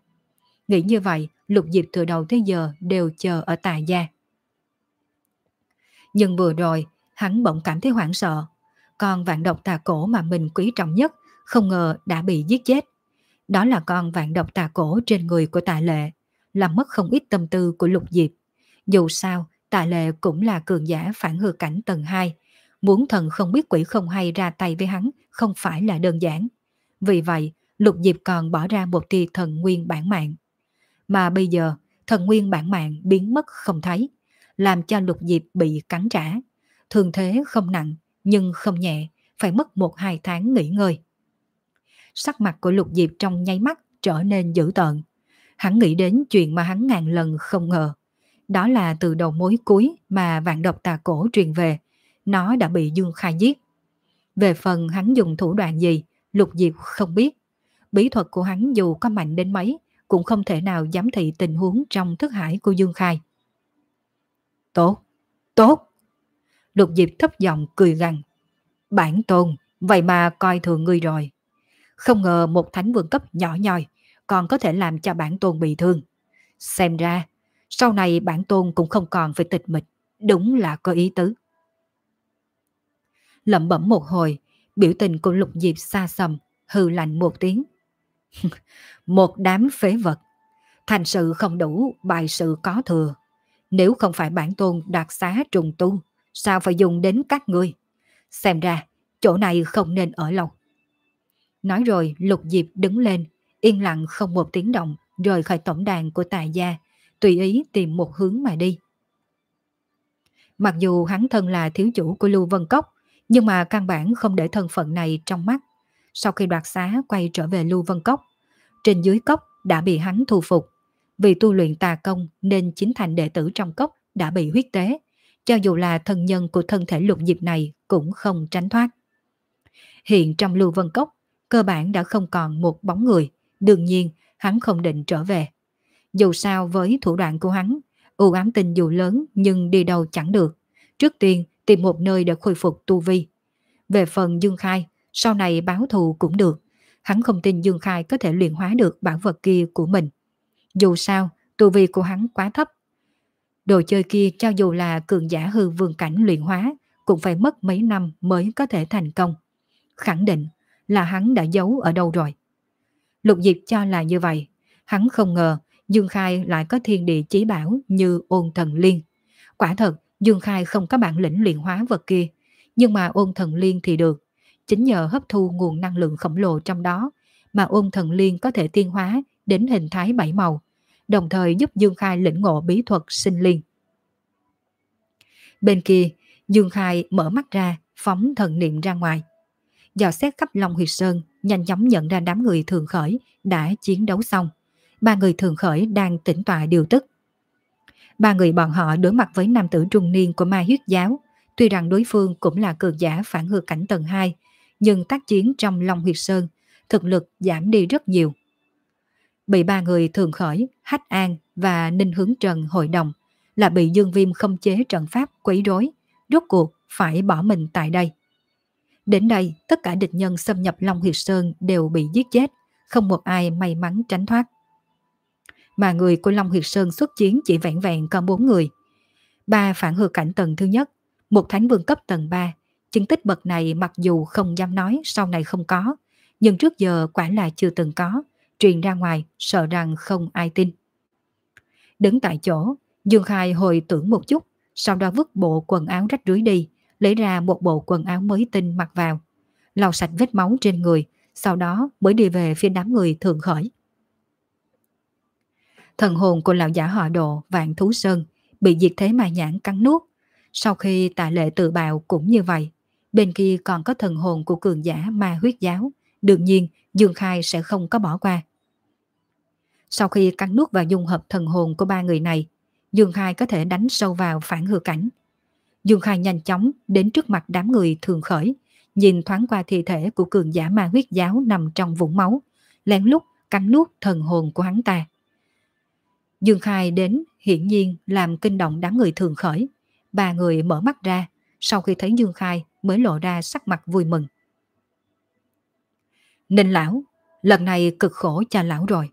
Nghĩ như vậy, Lục Diệp từ đầu tới giờ đều chờ ở tài gia. Nhưng vừa rồi, hắn bỗng cảm thấy hoảng sợ. Con vạn độc tà cổ mà mình quý trọng nhất, không ngờ đã bị giết chết. Đó là con vạn độc tà cổ trên người của tạ lệ, làm mất không ít tâm tư của Lục Diệp. Dù sao, tạ lệ cũng là cường giả phản hư cảnh tầng 2. Muốn thần không biết quỷ không hay ra tay với hắn không phải là đơn giản. Vì vậy, Lục Diệp còn bỏ ra một tia thần nguyên bản mạng. Mà bây giờ, thần nguyên bản mạng biến mất không thấy, làm cho Lục Diệp bị cắn trả. Thường thế không nặng, nhưng không nhẹ, phải mất một hai tháng nghỉ ngơi. Sắc mặt của Lục Diệp trong nháy mắt trở nên dữ tợn. Hắn nghĩ đến chuyện mà hắn ngàn lần không ngờ. Đó là từ đầu mối cuối mà vạn độc tà cổ truyền về, nó đã bị Dương Khai giết. Về phần hắn dùng thủ đoạn gì, Lục Diệp không biết. Bí thuật của hắn dù có mạnh đến mấy, cũng không thể nào giám thị tình huống trong thức hải của Dương Khai. Tốt, tốt. Lục Diệp thấp giọng cười gằn. Bản tôn, vậy mà coi thường ngươi rồi. Không ngờ một thánh vương cấp nhỏ nhoi còn có thể làm cho bản tôn bị thương. Xem ra, sau này bản tôn cũng không còn phải tịch mịch, đúng là có ý tứ. Lẩm bẩm một hồi, biểu tình của lục diệp xa xầm, hư lạnh một tiếng. một đám phế vật, thành sự không đủ, bài sự có thừa. Nếu không phải bản tôn đạt xá trùng tu, sao phải dùng đến các ngươi? Xem ra, chỗ này không nên ở lâu. Nói rồi lục diệp đứng lên, yên lặng không một tiếng động, rời khỏi tổng đàn của tài gia, tùy ý tìm một hướng mà đi. Mặc dù hắn thân là thiếu chủ của Lưu Vân Cốc, nhưng mà căn bản không để thân phận này trong mắt. Sau khi đoạt xá quay trở về Lưu Vân Cốc, trên dưới cốc đã bị hắn thu phục. Vì tu luyện tà công nên chính thành đệ tử trong cốc đã bị huyết tế, cho dù là thân nhân của thân thể lục diệp này cũng không tránh thoát. Hiện trong Lưu Vân Cốc, cơ bản đã không còn một bóng người, đương nhiên hắn không định trở về. Dù sao với thủ đoạn của hắn, u ám tình dù lớn nhưng đi đâu chẳng được. Trước tiên tìm một nơi để khôi phục tu vi. Về phần Dương Khai, sau này báo thù cũng được. Hắn không tin Dương Khai có thể luyện hóa được bản vật kia của mình. Dù sao, tu vi của hắn quá thấp. Đồ chơi kia cho dù là cường giả hư vương cảnh luyện hóa, cũng phải mất mấy năm mới có thể thành công. Khẳng định là hắn đã giấu ở đâu rồi. Lục Diệp cho là như vậy. Hắn không ngờ Dương Khai lại có thiên địa chí bảo như ôn thần liên. Quả thật, Dương Khai không có bản lĩnh luyện hóa vật kia, nhưng mà ôn thần liên thì được. Chính nhờ hấp thu nguồn năng lượng khổng lồ trong đó mà ôn thần liên có thể tiên hóa đến hình thái bảy màu, đồng thời giúp Dương Khai lĩnh ngộ bí thuật sinh liên. Bên kia, Dương Khai mở mắt ra, phóng thần niệm ra ngoài. Dò xét khắp Long Huyệt Sơn, nhanh chóng nhận ra đám người thường khởi đã chiến đấu xong. Ba người thường khởi đang tĩnh tọa điều tức. Ba người bọn họ đối mặt với nam tử trung niên của ma huyết giáo. Tuy rằng đối phương cũng là cường giả phản ngược cảnh tầng 2, nhưng tác chiến trong Long Huyệt Sơn, thực lực giảm đi rất nhiều. Bị ba người thường khởi, Hách An và Ninh Hướng Trần hội đồng là bị Dương Viêm không chế trận pháp quấy rối, rốt cuộc phải bỏ mình tại đây. Đến đây, tất cả địch nhân xâm nhập Long Huyệt Sơn đều bị giết chết, không một ai may mắn tránh thoát. Mà người của Long Huyệt Sơn xuất chiến chỉ vẹn vẹn có bốn người. Ba phản hư cảnh tầng thứ nhất, một thánh vương cấp tầng 3. Chứng tích bậc này mặc dù không dám nói sau này không có, nhưng trước giờ quả là chưa từng có, truyền ra ngoài sợ rằng không ai tin. Đứng tại chỗ, Dương Khai hồi tưởng một chút, sau đó vứt bộ quần áo rách rưới đi, lấy ra một bộ quần áo mới tinh mặc vào, lau sạch vết máu trên người, sau đó mới đi về phía đám người thường khởi. Thần hồn của lão giả họ độ Vạn Thú Sơn bị diệt thế mà nhãn cắn nuốt. Sau khi tạ lệ tự bào cũng như vậy, bên kia còn có thần hồn của cường giả ma huyết giáo, đương nhiên Dương Khai sẽ không có bỏ qua. Sau khi cắn nuốt và dung hợp thần hồn của ba người này, Dương Khai có thể đánh sâu vào phản hư cảnh. Dương Khai nhanh chóng đến trước mặt đám người thường khởi, nhìn thoáng qua thi thể của cường giả ma huyết giáo nằm trong vũng máu, lén lút cắn nuốt thần hồn của hắn ta. Dương Khai đến hiển nhiên làm kinh động đám người thường khởi. Ba người mở mắt ra, sau khi thấy Dương Khai mới lộ ra sắc mặt vui mừng. Ninh lão, lần này cực khổ cho lão rồi.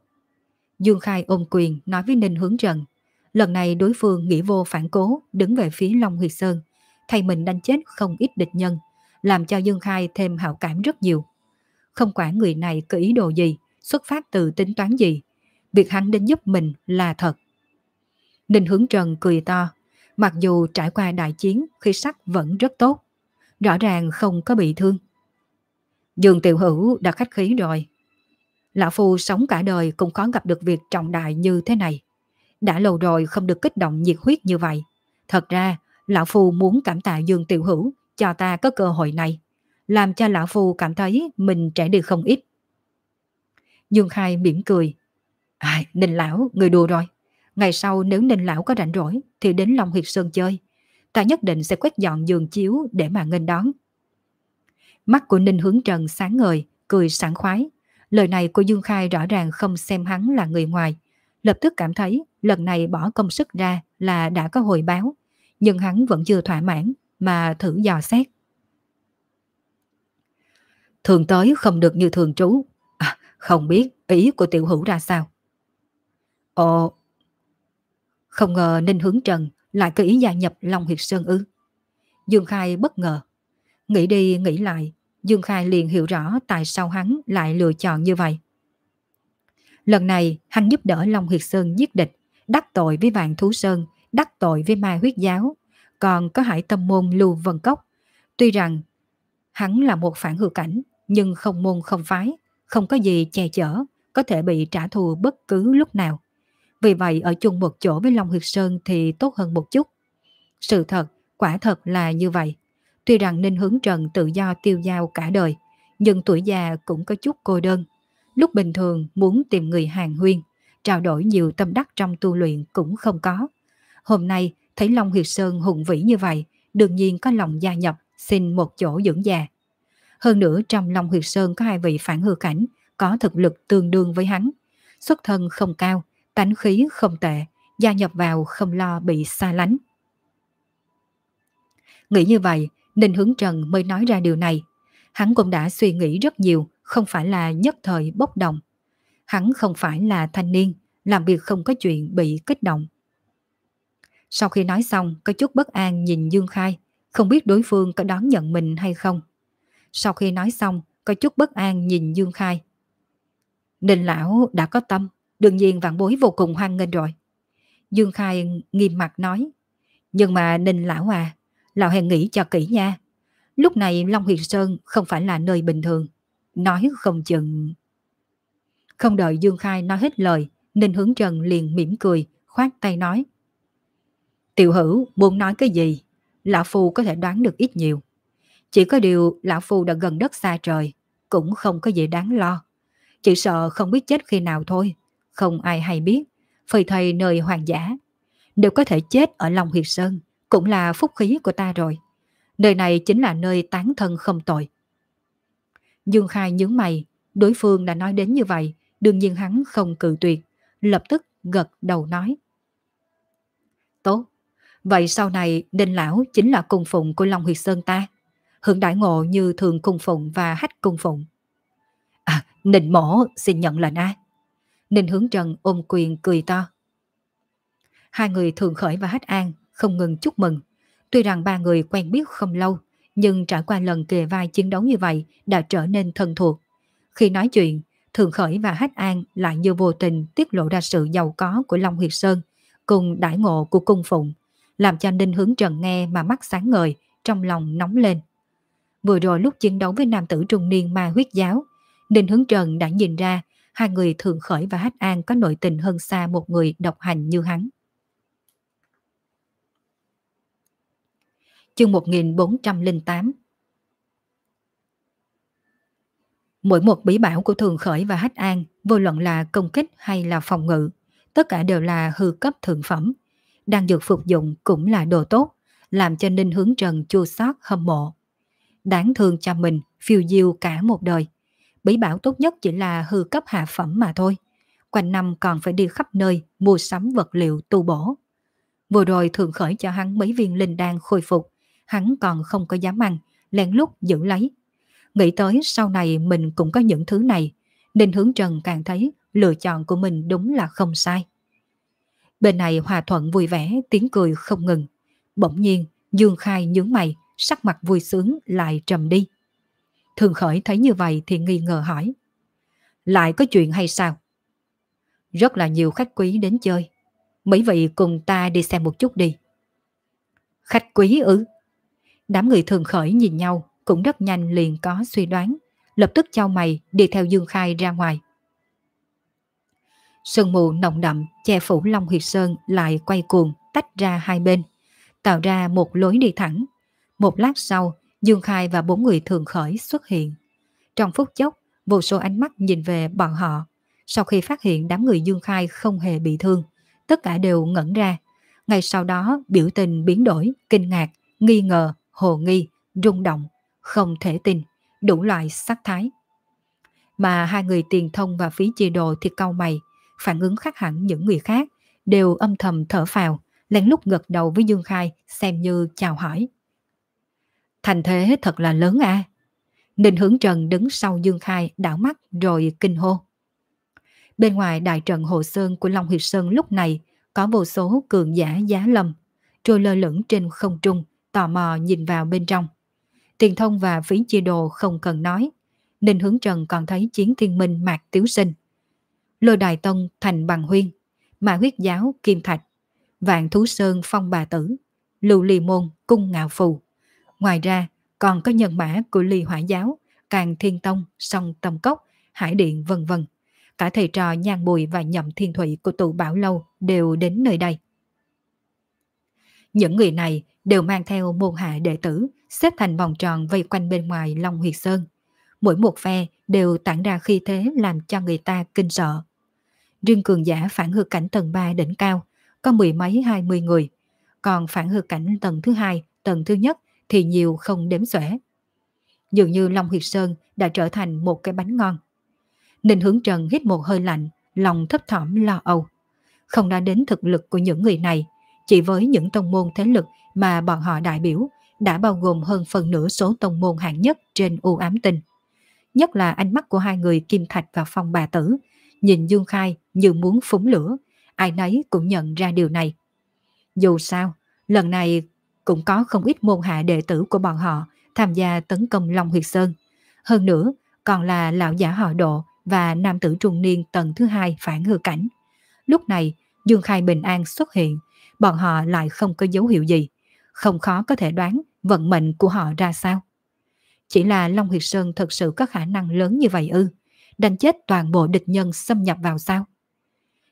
Dương Khai ôm quyền nói với Ninh Hướng Trần. Lần này đối phương nghĩ vô phản cố đứng về phía Long Huyệt Sơn, thay mình đánh chết không ít địch nhân, làm cho Dương Khai thêm hảo cảm rất nhiều. Không quản người này có ý đồ gì, xuất phát từ tính toán gì, việc hắn đến giúp mình là thật. Ninh Hướng Trần cười to, mặc dù trải qua đại chiến khi sắc vẫn rất tốt, rõ ràng không có bị thương. Dương Tiểu Hữu đã khách khí rồi. Lão Phu sống cả đời cũng khó gặp được việc trọng đại như thế này. Đã lâu rồi không được kích động nhiệt huyết như vậy. Thật ra, Lão Phu muốn cảm tạ Dương Tiểu Hữu cho ta có cơ hội này, làm cho Lão Phu cảm thấy mình trẻ đi không ít. Dương Khai mỉm cười. À, Ninh Lão, người đùa rồi. Ngày sau nếu Ninh Lão có rảnh rỗi thì đến Long Huyệt Sơn chơi. Ta nhất định sẽ quét dọn giường chiếu để mà nghênh đón. Mắt của Ninh Hướng Trần sáng ngời, cười sảng khoái. Lời này của Dương Khai rõ ràng không xem hắn là người ngoài. Lập tức cảm thấy lần này bỏ công sức ra là đã có hồi báo. Nhưng hắn vẫn chưa thỏa mãn mà thử dò xét. Thường tới không được như thường trú. À, không biết ý của tiểu hữu ra sao. Ồ, không ngờ Ninh Hướng Trần lại có ý gia nhập Long Huyệt Sơn ư. Dương Khai bất ngờ. Nghĩ đi nghĩ lại, Dương Khai liền hiểu rõ tại sao hắn lại lựa chọn như vậy. Lần này, hắn giúp đỡ Long Huyệt Sơn giết địch, đắc tội với Vạn Thú Sơn, đắc tội với Ma Huyết Giáo, còn có hải tâm môn Lưu Vân Cốc. Tuy rằng hắn là một phản hữu cảnh, nhưng không môn không phái, không có gì che chở, có thể bị trả thù bất cứ lúc nào. Vì vậy ở chung một chỗ với Long Huyệt Sơn thì tốt hơn một chút. Sự thật, quả thật là như vậy. Tuy rằng Ninh Hướng Trần tự do tiêu dao cả đời, nhưng tuổi già cũng có chút cô đơn. Lúc bình thường muốn tìm người hàng huyên, trao đổi nhiều tâm đắc trong tu luyện cũng không có. Hôm nay thấy Long Huyệt Sơn hùng vĩ như vậy, đương nhiên có lòng gia nhập, xin một chỗ dưỡng già. Hơn nữa trong Long Huyệt Sơn có hai vị phản hư cảnh, có thực lực tương đương với hắn. Xuất thân không cao, tánh khí không tệ, gia nhập vào không lo bị xa lánh. Nghĩ như vậy, Ninh Hướng Trần mới nói ra điều này. Hắn cũng đã suy nghĩ rất nhiều, không phải là nhất thời bốc đồng. Hắn không phải là thanh niên, làm việc không có chuyện bị kích động. Sau khi nói xong, có chút bất an nhìn Dương Khai, không biết đối phương có đón nhận mình hay không. Sau khi nói xong, có chút bất an nhìn Dương Khai. Ninh lão đã có tâm, đương nhiên vạn bối vô cùng hoan nghênh rồi. Dương Khai nghiêm mặt nói, Nhưng mà Ninh Lão à, Lão hãy nghĩ cho kỹ nha. Lúc này Long Huyệt Sơn không phải là nơi bình thường. Nói không chừng... Không đợi Dương Khai nói hết lời, Ninh Hướng Trần liền mỉm cười, khoát tay nói. Tiểu hữu muốn nói cái gì? Lão Phu có thể đoán được ít nhiều. Chỉ có điều Lão Phu đã gần đất xa trời, cũng không có gì đáng lo. Chỉ sợ không biết chết khi nào thôi, không ai hay biết. Phơi thầy nơi hoàng giả. đều có thể chết ở Long Huyệt Sơn, cũng là phúc khí của ta rồi. Nơi này chính là nơi tán thân không tội. Dương Khai nhướng mày, đối phương đã nói đến như vậy, đương nhiên hắn không cự tuyệt, lập tức gật đầu nói. Tốt, vậy sau này Đinh Lão chính là cung phụng của Long Huyệt Sơn ta, hưởng đại ngộ như thường cung phụng và hách cung phụng. À, Ninh Mổ xin nhận lệnh ai? Ninh Hướng Trần ôm quyền cười to. Hai người thường khởi và hách an không ngừng chúc mừng. Tuy rằng ba người quen biết không lâu, nhưng trải qua lần kề vai chiến đấu như vậy đã trở nên thân thuộc. Khi nói chuyện, Thường Khởi và Hách An lại như vô tình tiết lộ ra sự giàu có của Long Huyệt Sơn cùng đại ngộ của cung phụng, làm cho Ninh Hướng Trần nghe mà mắt sáng ngời, trong lòng nóng lên. Vừa rồi lúc chiến đấu với nam tử trung niên ma huyết giáo, Ninh Hướng Trần đã nhìn ra hai người Thường Khởi và Hách An có nội tình hơn xa một người độc hành như hắn. Chương 1408 Mỗi một bí bảo của Thường Khởi và Hách An, vô luận là công kích hay là phòng ngự, tất cả đều là hư cấp thượng phẩm. Đang được phục dụng cũng là đồ tốt, làm cho Ninh Hướng Trần chua xót hâm mộ. Đáng thương cho mình, phiêu diêu cả một đời. Bí bảo tốt nhất chỉ là hư cấp hạ phẩm mà thôi. Quanh năm còn phải đi khắp nơi mua sắm vật liệu tu bổ. Vừa rồi thường khởi cho hắn mấy viên linh đan khôi phục, hắn còn không có dám ăn, lén lút giữ lấy. Nghĩ tới sau này mình cũng có những thứ này, nên hướng Trần càng thấy lựa chọn của mình đúng là không sai. Bên này hòa thuận vui vẻ, tiếng cười không ngừng. Bỗng nhiên, Dương Khai nhướng mày, sắc mặt vui sướng lại trầm đi. Thường khởi thấy như vậy thì nghi ngờ hỏi. Lại có chuyện hay sao? Rất là nhiều khách quý đến chơi. Mấy vị cùng ta đi xem một chút đi. Khách quý ư? Đám người thường khởi nhìn nhau cũng rất nhanh liền có suy đoán, lập tức trao mày đi theo Dương Khai ra ngoài. Sương mù nồng đậm che phủ Long Huyệt Sơn lại quay cuồng tách ra hai bên, tạo ra một lối đi thẳng. Một lát sau, Dương Khai và bốn người thường khởi xuất hiện. Trong phút chốc, vô số ánh mắt nhìn về bọn họ. Sau khi phát hiện đám người Dương Khai không hề bị thương, tất cả đều ngẩn ra. Ngay sau đó biểu tình biến đổi, kinh ngạc, nghi ngờ, hồ nghi, rung động, không thể tin, đủ loại sắc thái. Mà hai người tiền thông và phí chia đồ thì cau mày, phản ứng khác hẳn những người khác, đều âm thầm thở phào, lén lút gật đầu với Dương Khai xem như chào hỏi. Thành thế thật là lớn à. Ninh hướng trần đứng sau Dương Khai đảo mắt rồi kinh hô. Bên ngoài đại trận Hồ Sơn của Long Huyệt Sơn lúc này có vô số cường giả giá lâm, trôi lơ lửng trên không trung, tò mò nhìn vào bên trong. Tiền thông và phí chia đồ không cần nói. nên hướng trần còn thấy chiến thiên minh mạc tiếu sinh. Lôi đài tông thành bằng huyên. Mã huyết giáo kim thạch. Vạn thú sơn phong bà tử. Lưu ly môn cung ngạo phù. Ngoài ra còn có nhân mã của ly hỏa giáo, càng thiên tông, sông tâm cốc, hải điện vân vân. Cả thầy trò nhan bùi và nhậm thiên thủy của tụ bảo lâu đều đến nơi đây. Những người này đều mang theo môn hạ đệ tử, xếp thành vòng tròn vây quanh bên ngoài Long Huyệt Sơn. Mỗi một phe đều tản ra khí thế làm cho người ta kinh sợ. Riêng cường giả phản hư cảnh tầng 3 đỉnh cao, có mười mấy hai mươi người. Còn phản hư cảnh tầng thứ hai, tầng thứ nhất thì nhiều không đếm xuể. Dường như Long Huyệt Sơn đã trở thành một cái bánh ngon. Ninh hướng trần hít một hơi lạnh, lòng thấp thỏm lo âu. Không đã đến thực lực của những người này, chỉ với những tông môn thế lực mà bọn họ đại biểu đã bao gồm hơn phần nửa số tông môn hạng nhất trên u ám tinh. Nhất là ánh mắt của hai người Kim Thạch và Phong Bà Tử, nhìn Dương Khai như muốn phúng lửa, ai nấy cũng nhận ra điều này. Dù sao, lần này cũng có không ít môn hạ đệ tử của bọn họ tham gia tấn công Long Huyệt Sơn. Hơn nữa, còn là lão giả họ độ và nam tử trung niên tầng thứ hai phản hư cảnh. Lúc này, Dương Khai bình an xuất hiện, bọn họ lại không có dấu hiệu gì, không khó có thể đoán vận mệnh của họ ra sao. Chỉ là Long Huyệt Sơn thật sự có khả năng lớn như vậy ư, đánh chết toàn bộ địch nhân xâm nhập vào sao?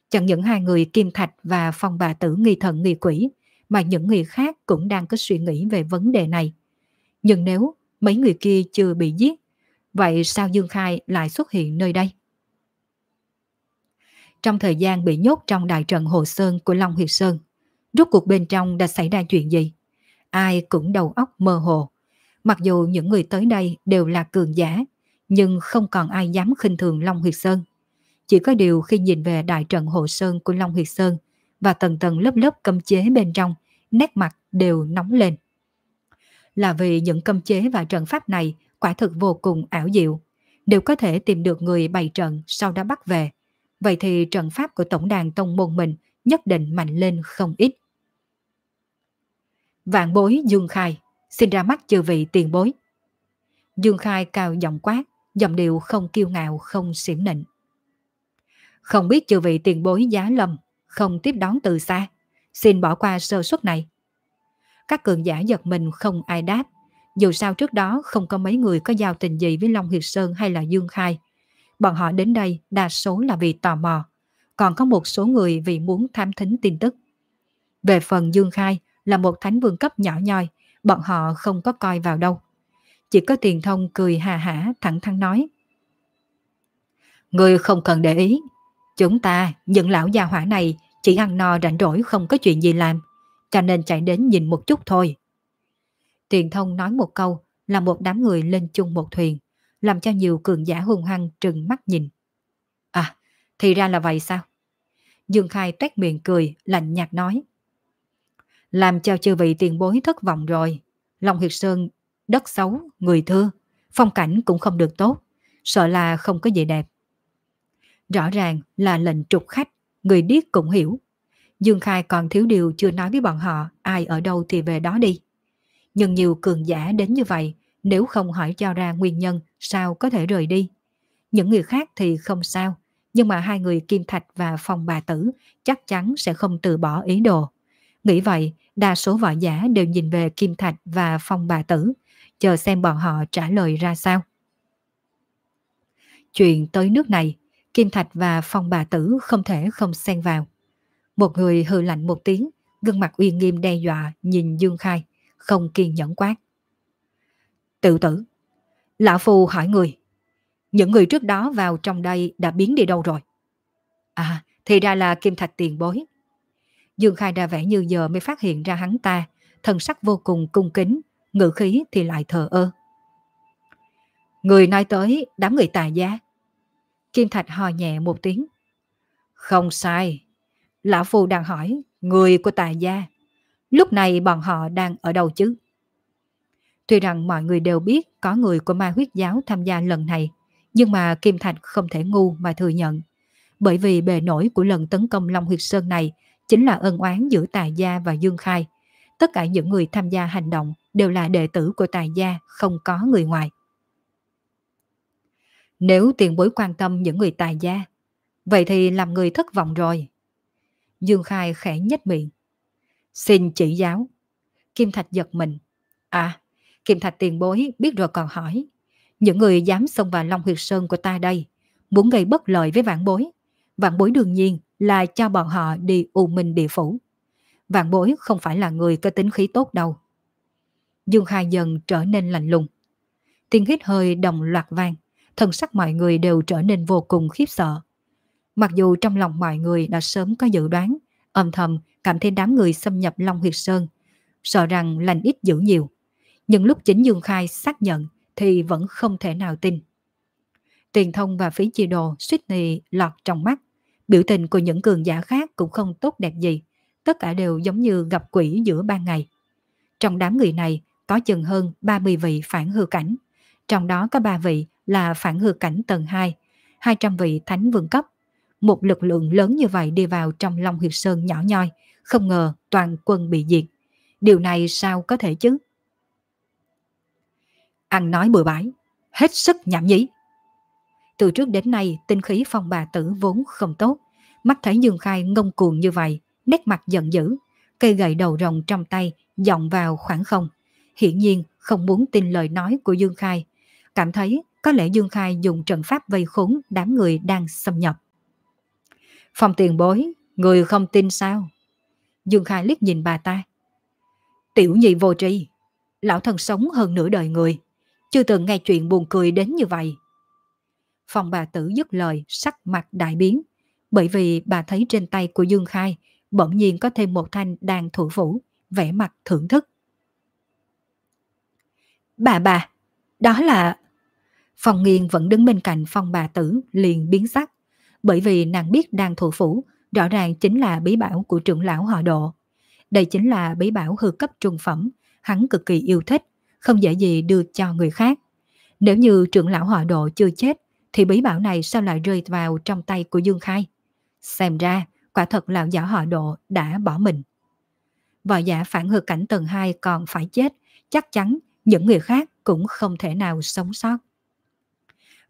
Chẳng những hai người Kim Thạch và Phong Bà Tử nghi thần nghi quỷ, mà những người khác cũng đang có suy nghĩ về vấn đề này. Nhưng nếu mấy người kia chưa bị giết, vậy sao Dương Khai lại xuất hiện nơi đây? Trong thời gian bị nhốt trong đại trận Hồ Sơn của Long Huyệt Sơn, rốt cuộc bên trong đã xảy ra chuyện gì? Ai cũng đầu óc mơ hồ. Mặc dù những người tới đây đều là cường giả, nhưng không còn ai dám khinh thường Long Huyệt Sơn. Chỉ có điều khi nhìn về đại trận Hồ Sơn của Long Huyệt Sơn và tầng tầng lớp lớp cấm chế bên trong, nét mặt đều nóng lên. Là vì những cấm chế và trận pháp này quả thực vô cùng ảo diệu, đều có thể tìm được người bày trận sau đó bắt về. Vậy thì trận pháp của tổng đàn tông môn mình nhất định mạnh lên không ít. Vạn bối Dương Khai, xin ra mắt chư vị tiền bối. Dương Khai cao giọng quát, giọng điệu không kiêu ngạo, không xỉm nịnh. Không biết chư vị tiền bối giá lầm, không tiếp đón từ xa, xin bỏ qua sơ suất này. Các cường giả giật mình không ai đáp, dù sao trước đó không có mấy người có giao tình gì với Long Hiệt Sơn hay là Dương Khai. Bọn họ đến đây đa số là vì tò mò, còn có một số người vì muốn tham thính tin tức. Về phần Dương Khai là một thánh vương cấp nhỏ nhoi, bọn họ không có coi vào đâu. Chỉ có tiền thông cười hà hả thẳng thắn nói. Người không cần để ý. Chúng ta, những lão già hỏa này chỉ ăn no rảnh rỗi không có chuyện gì làm, cho nên chạy đến nhìn một chút thôi. Tiền thông nói một câu là một đám người lên chung một thuyền, làm cho nhiều cường giả hung hăng trừng mắt nhìn. À, thì ra là vậy sao? Dương Khai tuét miệng cười, lạnh nhạt nói. Làm cho chư vị tiền bối thất vọng rồi. Long Huyệt Sơn, đất xấu, người thưa, phong cảnh cũng không được tốt, sợ là không có gì đẹp. Rõ ràng là lệnh trục khách, người điếc cũng hiểu. Dương Khai còn thiếu điều chưa nói với bọn họ ai ở đâu thì về đó đi. Nhưng nhiều cường giả đến như vậy, nếu không hỏi cho ra nguyên nhân sao có thể rời đi. Những người khác thì không sao, nhưng mà hai người Kim Thạch và Phong Bà Tử chắc chắn sẽ không từ bỏ ý đồ. Nghĩ vậy, đa số võ giả đều nhìn về Kim Thạch và Phong Bà Tử, chờ xem bọn họ trả lời ra sao. Chuyện tới nước này, Kim Thạch và Phong Bà Tử không thể không xen vào. Một người hư lạnh một tiếng, gương mặt uy nghiêm đe dọa nhìn Dương Khai, không kiên nhẫn quát. Tự tử, Lão Phu hỏi người, những người trước đó vào trong đây đã biến đi đâu rồi? À, thì ra là Kim Thạch tiền bối. Dương Khai ra vẻ như giờ mới phát hiện ra hắn ta, thần sắc vô cùng cung kính, ngữ khí thì lại thờ ơ. Người nói tới đám người tài giá. Kim Thạch hò nhẹ một tiếng. Không sai. Lão Phu đang hỏi người của tài gia. Lúc này bọn họ đang ở đâu chứ? Tuy rằng mọi người đều biết có người của ma huyết giáo tham gia lần này, nhưng mà Kim Thạch không thể ngu mà thừa nhận. Bởi vì bề nổi của lần tấn công Long Huyệt Sơn này chính là ân oán giữa Tài Gia và Dương Khai. Tất cả những người tham gia hành động đều là đệ tử của Tài Gia, không có người ngoài. Nếu tiền bối quan tâm những người Tài Gia, vậy thì làm người thất vọng rồi. Dương Khai khẽ nhếch miệng. Xin chỉ giáo. Kim Thạch giật mình. À, Kim Thạch tiền bối biết rồi còn hỏi. Những người dám xông vào Long Huyệt Sơn của ta đây, muốn gây bất lợi với vạn bối. Vạn bối đương nhiên là cho bọn họ đi u minh địa phủ. Vạn bối không phải là người có tính khí tốt đâu. Dương Khai dần trở nên lạnh lùng. Tiếng hít hơi đồng loạt vang, thân sắc mọi người đều trở nên vô cùng khiếp sợ. Mặc dù trong lòng mọi người đã sớm có dự đoán, âm thầm cảm thấy đám người xâm nhập Long Huyệt Sơn, sợ rằng lành ít dữ nhiều. Nhưng lúc chính Dương Khai xác nhận thì vẫn không thể nào tin. Tiền thông và phí chi đồ suýt thì lọt trong mắt. Biểu tình của những cường giả khác cũng không tốt đẹp gì. Tất cả đều giống như gặp quỷ giữa ban ngày. Trong đám người này có chừng hơn 30 vị phản hư cảnh. Trong đó có 3 vị là phản hư cảnh tầng 2, 200 vị thánh vương cấp. Một lực lượng lớn như vậy đi vào trong Long Huyệt Sơn nhỏ nhoi, không ngờ toàn quân bị diệt. Điều này sao có thể chứ? Ăn nói bừa bãi, hết sức nhảm nhí. Từ trước đến nay tinh khí phong bà tử vốn không tốt. Mắt thấy Dương Khai ngông cuồng như vậy, nét mặt giận dữ. cây gậy đầu rồng trong tay dọng vào khoảng không. Hiển nhiên không muốn tin lời nói của Dương Khai, cảm thấy có lẽ Dương Khai dùng trận pháp vây khốn đám người đang xâm nhập. Phong tiền bối, người không tin sao? Dương Khai liếc nhìn bà ta. Tiểu nhị vô tri, lão thần sống hơn nửa đời người, chưa từng nghe chuyện buồn cười đến như vậy phòng bà tử dứt lời sắc mặt đại biến, bởi vì bà thấy trên tay của Dương Khai bỗng nhiên có thêm một thanh đàn thủ phủ, vẻ mặt thưởng thức. Bà bà, đó là... Phong nghiên vẫn đứng bên cạnh phong bà tử liền biến sắc, bởi vì nàng biết đàn thủ phủ rõ ràng chính là bí bảo của trưởng lão họ độ. Đây chính là bí bảo hư cấp trung phẩm, hắn cực kỳ yêu thích, không dễ gì đưa cho người khác. Nếu như trưởng lão họ độ chưa chết, thì bí bảo này sao lại rơi vào trong tay của Dương Khai? Xem ra, quả thật lão giả họ độ đã bỏ mình. Võ giả phản hư cảnh tầng 2 còn phải chết, chắc chắn những người khác cũng không thể nào sống sót.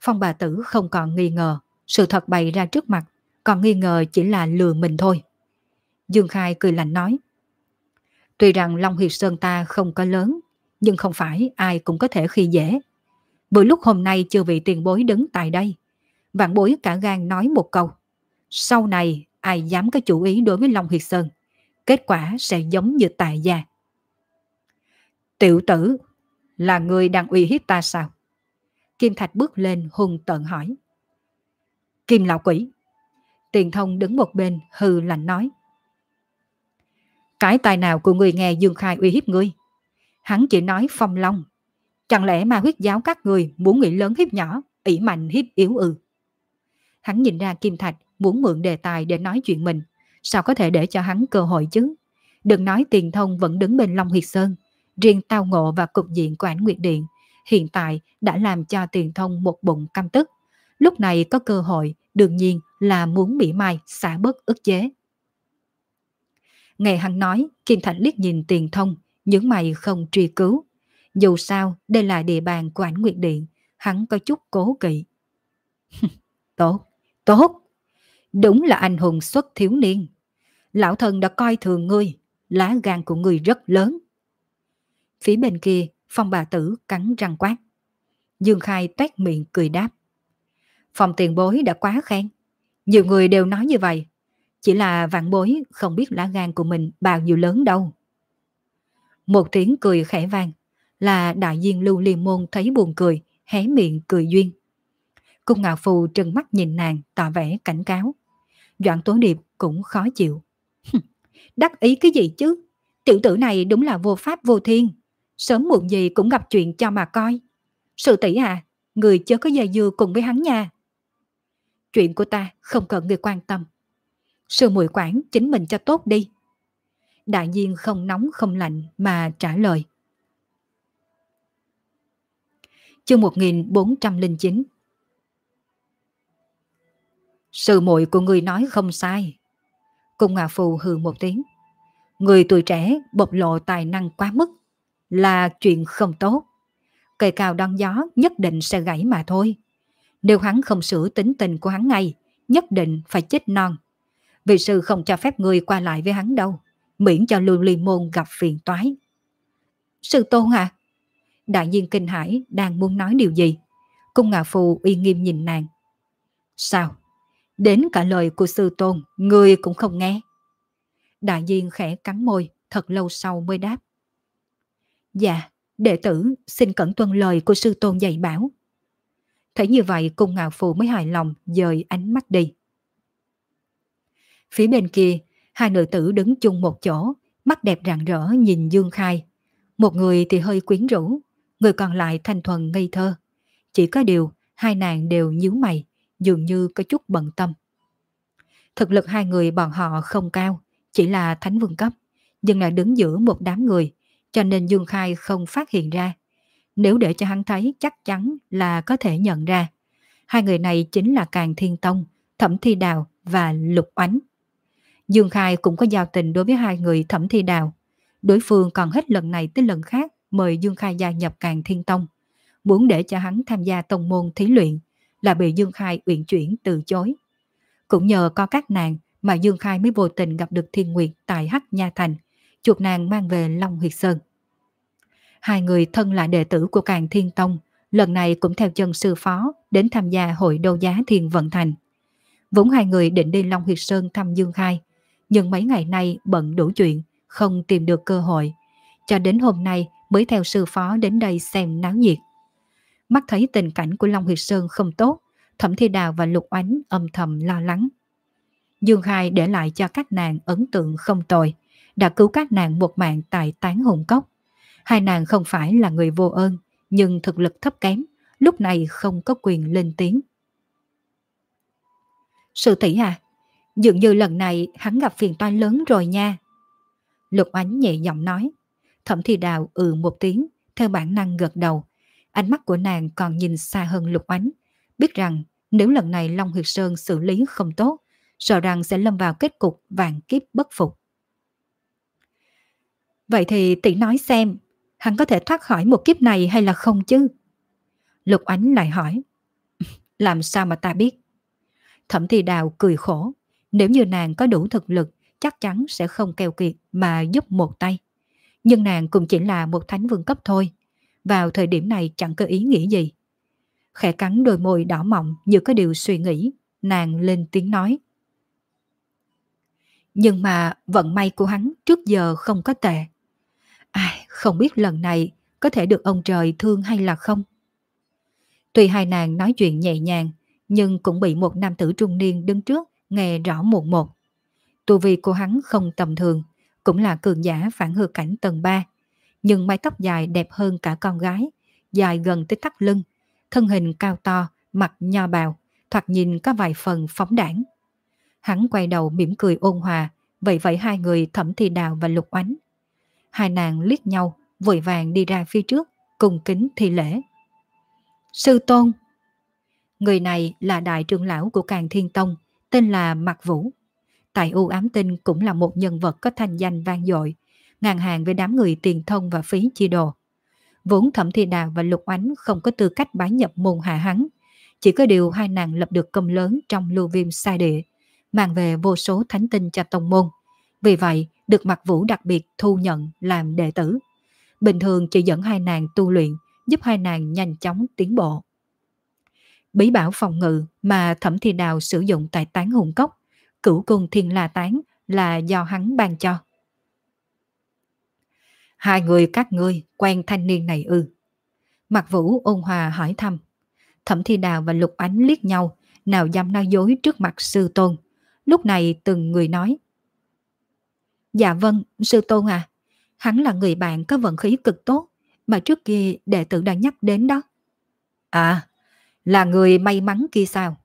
Phong bà tử không còn nghi ngờ, sự thật bày ra trước mặt, còn nghi ngờ chỉ là lừa mình thôi. Dương Khai cười lạnh nói, Tuy rằng Long Huyệt Sơn ta không có lớn, nhưng không phải ai cũng có thể khi dễ. Vừa lúc hôm nay chưa vị tiền bối đứng tại đây, vạn bối cả gan nói một câu. Sau này ai dám có chủ ý đối với Long Huyệt Sơn, kết quả sẽ giống như tài gia. Tiểu tử, là người đang uy hiếp ta sao? Kim Thạch bước lên hùng tợn hỏi. Kim lão quỷ. Tiền thông đứng một bên hư lạnh nói. Cái tài nào của người nghe Dương Khai uy hiếp ngươi? Hắn chỉ nói phong long. Chẳng lẽ mà huyết giáo các người muốn nghĩ lớn hiếp nhỏ, ỷ mạnh hiếp yếu ư? Hắn nhìn ra Kim Thạch muốn mượn đề tài để nói chuyện mình. Sao có thể để cho hắn cơ hội chứ? Đừng nói tiền thông vẫn đứng bên Long Huyệt Sơn. Riêng tao ngộ và cục diện của ảnh Nguyệt Điện hiện tại đã làm cho tiền thông một bụng căm tức. Lúc này có cơ hội đương nhiên là muốn bị mai xả bớt ức chế. Nghe hắn nói, Kim Thạch liếc nhìn tiền thông, những mày không truy cứu. Dù sao, đây là địa bàn của ảnh Nguyệt Điện, hắn có chút cố kỵ. tốt, tốt. Đúng là anh hùng xuất thiếu niên. Lão thần đã coi thường ngươi, lá gan của ngươi rất lớn. Phía bên kia, phong bà tử cắn răng quát. Dương Khai toét miệng cười đáp. Phòng tiền bối đã quá khen. Nhiều người đều nói như vậy. Chỉ là vạn bối không biết lá gan của mình bao nhiêu lớn đâu. Một tiếng cười khẽ vang là đại viên lưu liên môn thấy buồn cười, hé miệng cười duyên. Cung ngạo phù trừng mắt nhìn nàng tỏ vẻ cảnh cáo. Doãn tố điệp cũng khó chịu. Đắc ý cái gì chứ? Tiểu tử này đúng là vô pháp vô thiên. Sớm muộn gì cũng gặp chuyện cho mà coi. Sự tỷ à, người chớ có dây dưa cùng với hắn nha. Chuyện của ta không cần người quan tâm. Sư mùi quản chính mình cho tốt đi. Đại nhiên không nóng không lạnh mà trả lời. Chương 1409 Sự muội của người nói không sai. Cung Ngà Phù hừ một tiếng. Người tuổi trẻ bộc lộ tài năng quá mức là chuyện không tốt. Cây cao đón gió nhất định sẽ gãy mà thôi. Nếu hắn không sửa tính tình của hắn ngay, nhất định phải chết non. vì sư không cho phép người qua lại với hắn đâu, miễn cho lưu ly môn gặp phiền toái. Sư tôn à? Đại nhiên kinh hãi đang muốn nói điều gì? Cung ngạ phù uy nghiêm nhìn nàng. Sao? Đến cả lời của sư tôn, người cũng không nghe. Đại nhiên khẽ cắn môi, thật lâu sau mới đáp. Dạ, đệ tử xin cẩn tuân lời của sư tôn dạy bảo. Thấy như vậy cung ngạo phù mới hài lòng dời ánh mắt đi. Phía bên kia, hai nữ tử đứng chung một chỗ, mắt đẹp rạng rỡ nhìn Dương Khai. Một người thì hơi quyến rũ, người còn lại thanh thuần ngây thơ. Chỉ có điều, hai nàng đều nhíu mày, dường như có chút bận tâm. Thực lực hai người bọn họ không cao, chỉ là thánh vương cấp, nhưng lại đứng giữa một đám người, cho nên Dương Khai không phát hiện ra. Nếu để cho hắn thấy chắc chắn là có thể nhận ra. Hai người này chính là Càng Thiên Tông, Thẩm Thi Đào và Lục Oánh. Dương Khai cũng có giao tình đối với hai người Thẩm Thi Đào. Đối phương còn hết lần này tới lần khác mời Dương Khai gia nhập Càng Thiên Tông. Muốn để cho hắn tham gia tông môn thí luyện là bị Dương Khai uyển chuyển từ chối. Cũng nhờ có các nàng mà Dương Khai mới vô tình gặp được Thiên Nguyệt tại Hắc Nha Thành, chuột nàng mang về Long Huyệt Sơn. Hai người thân là đệ tử của Càng Thiên Tông, lần này cũng theo chân sư phó đến tham gia hội đấu giá Thiên Vận Thành. Vốn hai người định đi Long Huyệt Sơn thăm Dương Khai, nhưng mấy ngày nay bận đủ chuyện, không tìm được cơ hội. Cho đến hôm nay mới theo sư phó đến đây xem náo nhiệt. Mắt thấy tình cảnh của Long Huyệt Sơn không tốt, Thẩm Thi Đào và Lục Oánh âm thầm lo lắng. Dương Khai để lại cho các nàng ấn tượng không tồi, đã cứu các nàng một mạng tại tán hùng cốc. Hai nàng không phải là người vô ơn, nhưng thực lực thấp kém, lúc này không có quyền lên tiếng. Sư tỷ à, dường như lần này hắn gặp phiền toái lớn rồi nha. Lục ánh nhẹ giọng nói. Thẩm thi đào ừ một tiếng, theo bản năng gật đầu. Ánh mắt của nàng còn nhìn xa hơn lục ánh, biết rằng nếu lần này Long Huyệt Sơn xử lý không tốt, sợ rằng sẽ lâm vào kết cục vạn kiếp bất phục. Vậy thì tỷ nói xem, hắn có thể thoát khỏi một kiếp này hay là không chứ? Lục Ánh lại hỏi. Làm sao mà ta biết? Thẩm Thi Đào cười khổ. Nếu như nàng có đủ thực lực, chắc chắn sẽ không keo kiệt mà giúp một tay. Nhưng nàng cũng chỉ là một thánh vương cấp thôi. Vào thời điểm này chẳng có ý nghĩ gì. Khẽ cắn đôi môi đỏ mọng như có điều suy nghĩ. Nàng lên tiếng nói. Nhưng mà vận may của hắn trước giờ không có tệ. Ai, không biết lần này có thể được ông trời thương hay là không. Tuy hai nàng nói chuyện nhẹ nhàng, nhưng cũng bị một nam tử trung niên đứng trước nghe rõ một một. Tu vi của hắn không tầm thường, cũng là cường giả phản hư cảnh tầng 3, nhưng mái tóc dài đẹp hơn cả con gái, dài gần tới thắt lưng, thân hình cao to, mặt nho bào, thoạt nhìn có vài phần phóng đảng. Hắn quay đầu mỉm cười ôn hòa, vậy vậy hai người thẩm thi đào và lục oánh. Hai nàng liếc nhau, vội vàng đi ra phía trước, cùng kính thi lễ. Sư Tôn Người này là đại trưởng lão của Càng Thiên Tông, tên là Mạc Vũ. Tại U Ám Tinh cũng là một nhân vật có thanh danh vang dội, ngàn hàng với đám người tiền thông và phí chi đồ. Vốn Thẩm Thi Đào và Lục Ánh không có tư cách bái nhập môn hạ hắn, chỉ có điều hai nàng lập được công lớn trong lưu viêm sai địa, mang về vô số thánh tinh cho tông môn. Vì vậy, được Mạc Vũ đặc biệt thu nhận làm đệ tử. Bình thường chỉ dẫn hai nàng tu luyện, giúp hai nàng nhanh chóng tiến bộ. Bí bảo phòng ngự mà Thẩm Thi Đào sử dụng tại tán hùng cốc, cửu cung thiên la tán là do hắn ban cho. Hai người các ngươi quen thanh niên này ư. Mặt vũ ôn hòa hỏi thăm. Thẩm Thi Đào và Lục Ánh liếc nhau, nào dám nói dối trước mặt sư tôn. Lúc này từng người nói. Dạ vâng, sư tôn à, hắn là người bạn có vận khí cực tốt mà trước kia đệ tử đã nhắc đến đó. À, là người may mắn kia sao?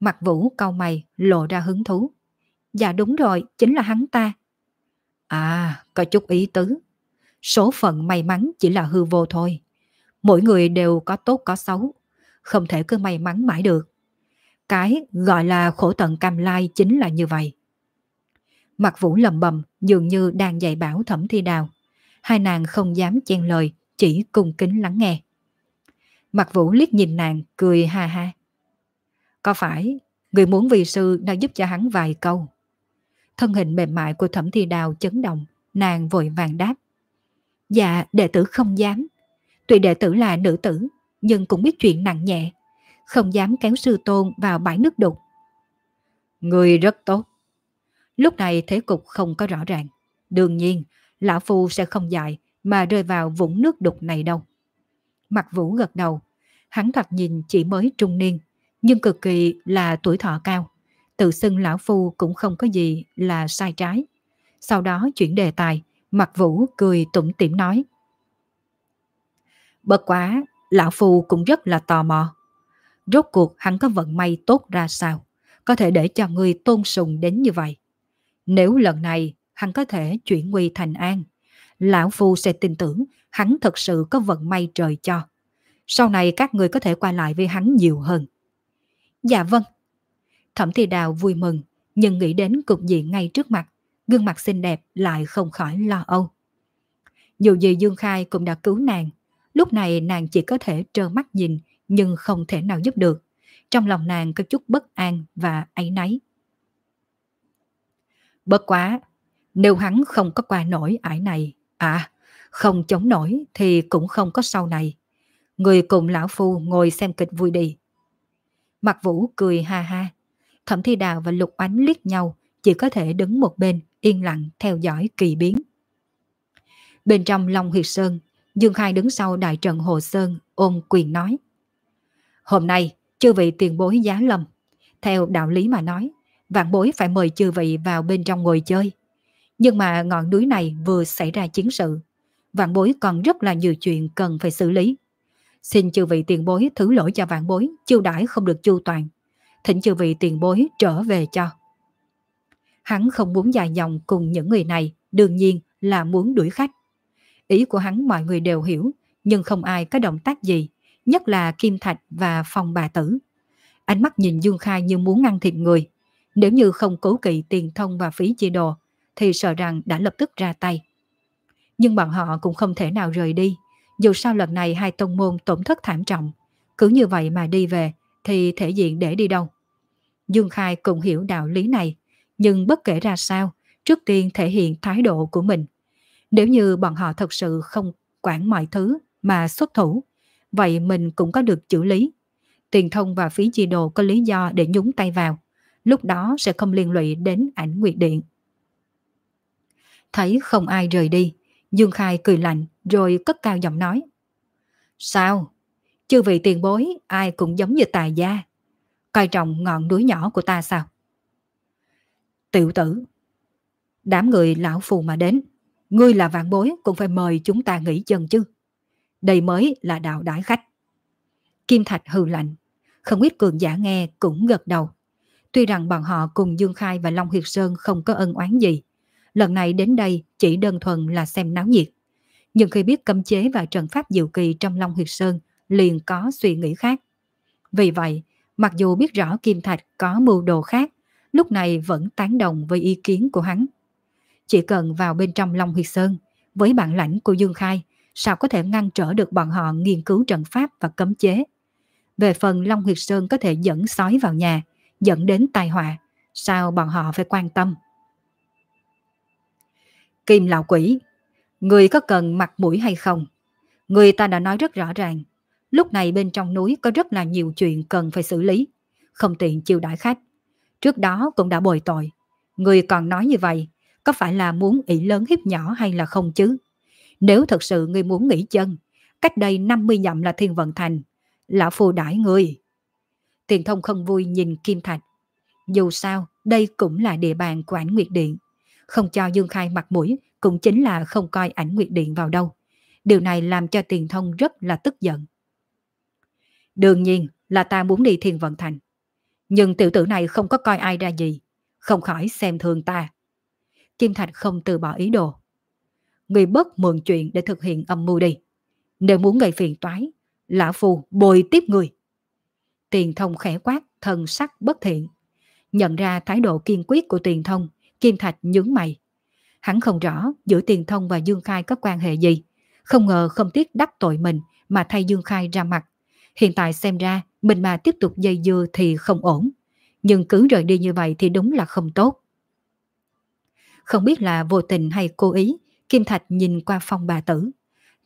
Mặt vũ cau mày lộ ra hứng thú. Dạ đúng rồi, chính là hắn ta. À, có chút ý tứ. Số phận may mắn chỉ là hư vô thôi. Mỗi người đều có tốt có xấu. Không thể cứ may mắn mãi được. Cái gọi là khổ tận cam lai chính là như vậy. Mặt vũ lầm bầm dường như đang dạy bảo thẩm thi đào. Hai nàng không dám chen lời, chỉ cung kính lắng nghe. Mặt vũ liếc nhìn nàng, cười ha ha. Có phải người muốn vì sư đã giúp cho hắn vài câu? Thân hình mềm mại của thẩm thi đào chấn động, nàng vội vàng đáp. Dạ, đệ tử không dám. Tuy đệ tử là nữ tử, nhưng cũng biết chuyện nặng nhẹ. Không dám kéo sư tôn vào bãi nước đục. Người rất tốt. Lúc này thế cục không có rõ ràng. Đương nhiên, Lão Phu sẽ không dại mà rơi vào vũng nước đục này đâu. Mặt vũ gật đầu. Hắn thoạt nhìn chỉ mới trung niên, nhưng cực kỳ là tuổi thọ cao. Tự xưng Lão Phu cũng không có gì là sai trái. Sau đó chuyển đề tài, mặt vũ cười tủm tỉm nói. Bất quá, Lão Phu cũng rất là tò mò. Rốt cuộc hắn có vận may tốt ra sao? Có thể để cho người tôn sùng đến như vậy. Nếu lần này hắn có thể chuyển nguy thành an, Lão Phu sẽ tin tưởng hắn thật sự có vận may trời cho. Sau này các người có thể qua lại với hắn nhiều hơn. Dạ vâng. Thẩm Thi Đào vui mừng, nhưng nghĩ đến cục diện ngay trước mặt, gương mặt xinh đẹp lại không khỏi lo âu. Dù gì Dương Khai cũng đã cứu nàng, lúc này nàng chỉ có thể trơ mắt nhìn nhưng không thể nào giúp được. Trong lòng nàng có chút bất an và áy náy. Bất quá, Nếu hắn không có qua nổi ải này, à, không chống nổi thì cũng không có sau này. Người cùng lão phu ngồi xem kịch vui đi. Mặt vũ cười ha ha. Thẩm thi đào và lục ánh liếc nhau, chỉ có thể đứng một bên, yên lặng theo dõi kỳ biến. Bên trong Long Huyệt Sơn, Dương Khai đứng sau đại trận Hồ Sơn, ôm quyền nói. Hôm nay, chư vị tiền bối giá lâm. Theo đạo lý mà nói, vạn bối phải mời chư vị vào bên trong ngồi chơi. Nhưng mà ngọn núi này vừa xảy ra chiến sự, vạn bối còn rất là nhiều chuyện cần phải xử lý. Xin chư vị tiền bối thứ lỗi cho vạn bối, chiêu đãi không được chu toàn. Thỉnh chư vị tiền bối trở về cho. Hắn không muốn dài dòng cùng những người này, đương nhiên là muốn đuổi khách. Ý của hắn mọi người đều hiểu, nhưng không ai có động tác gì, nhất là Kim Thạch và Phong bà tử. Ánh mắt nhìn Dương Khai như muốn ngăn thịt người. Nếu như không cố kỵ tiền thông và phí chia đồ, thì sợ rằng đã lập tức ra tay. Nhưng bọn họ cũng không thể nào rời đi, dù sao lần này hai tông môn tổn thất thảm trọng. Cứ như vậy mà đi về, thì thể diện để đi đâu. Dương Khai cũng hiểu đạo lý này, nhưng bất kể ra sao, trước tiên thể hiện thái độ của mình. Nếu như bọn họ thật sự không quản mọi thứ mà xuất thủ, vậy mình cũng có được xử lý. Tiền thông và phí chi đồ có lý do để nhúng tay vào, lúc đó sẽ không liên lụy đến ảnh nguyệt điện. Thấy không ai rời đi, Dương Khai cười lạnh, rồi cất cao giọng nói. Sao? Chư vị tiền bối, ai cũng giống như tài gia. Coi trọng ngọn núi nhỏ của ta sao? Tiểu tử. Đám người lão phù mà đến. Ngươi là vạn bối cũng phải mời chúng ta nghỉ chân chứ. Đây mới là đạo đãi khách. Kim Thạch hừ lạnh. Không ít cường giả nghe cũng gật đầu. Tuy rằng bọn họ cùng Dương Khai và Long Huyệt Sơn không có ân oán gì. Lần này đến đây chỉ đơn thuần là xem náo nhiệt. Nhưng khi biết cấm chế và trận pháp diệu kỳ trong Long Huyệt Sơn liền có suy nghĩ khác. Vì vậy, mặc dù biết rõ Kim Thạch có mưu đồ khác, lúc này vẫn tán đồng với ý kiến của hắn. Chỉ cần vào bên trong Long Huyệt Sơn, với bản lãnh của Dương Khai, sao có thể ngăn trở được bọn họ nghiên cứu trận pháp và cấm chế. Về phần Long Huyệt Sơn có thể dẫn sói vào nhà, dẫn đến tai họa, sao bọn họ phải quan tâm? Kim lão quỷ, người có cần mặt mũi hay không? Người ta đã nói rất rõ ràng, lúc này bên trong núi có rất là nhiều chuyện cần phải xử lý, không tiện chiêu đãi khách. Trước đó cũng đã bồi tội. Người còn nói như vậy, có phải là muốn ỷ lớn hiếp nhỏ hay là không chứ? Nếu thật sự người muốn nghỉ chân, cách đây 50 dặm là Thiên Vận Thành, lão phù đãi người. Tiền thông không vui nhìn Kim Thạch. Dù sao, đây cũng là địa bàn của ảnh Nguyệt Điện. Không cho Dương Khai mặt mũi cũng chính là không coi ảnh Nguyệt Điện vào đâu. Điều này làm cho tiền thông rất là tức giận. Đương nhiên là ta muốn đi Thiên Vận Thành. Nhưng tiểu tử này không có coi ai ra gì, không khỏi xem thường ta. Kim Thạch không từ bỏ ý đồ. Người bớt mượn chuyện để thực hiện âm mưu đi. Nếu muốn gây phiền toái, lão phù bồi tiếp người. Tiền thông khẽ quát, thần sắc bất thiện. Nhận ra thái độ kiên quyết của tiền thông, Kim Thạch nhướng mày. Hắn không rõ giữa tiền thông và Dương Khai có quan hệ gì. Không ngờ không tiếc đắc tội mình mà thay Dương Khai ra mặt. Hiện tại xem ra mình mà tiếp tục dây dưa thì không ổn. Nhưng cứ rời đi như vậy thì đúng là không tốt. Không biết là vô tình hay cố ý, Kim Thạch nhìn qua phong bà tử.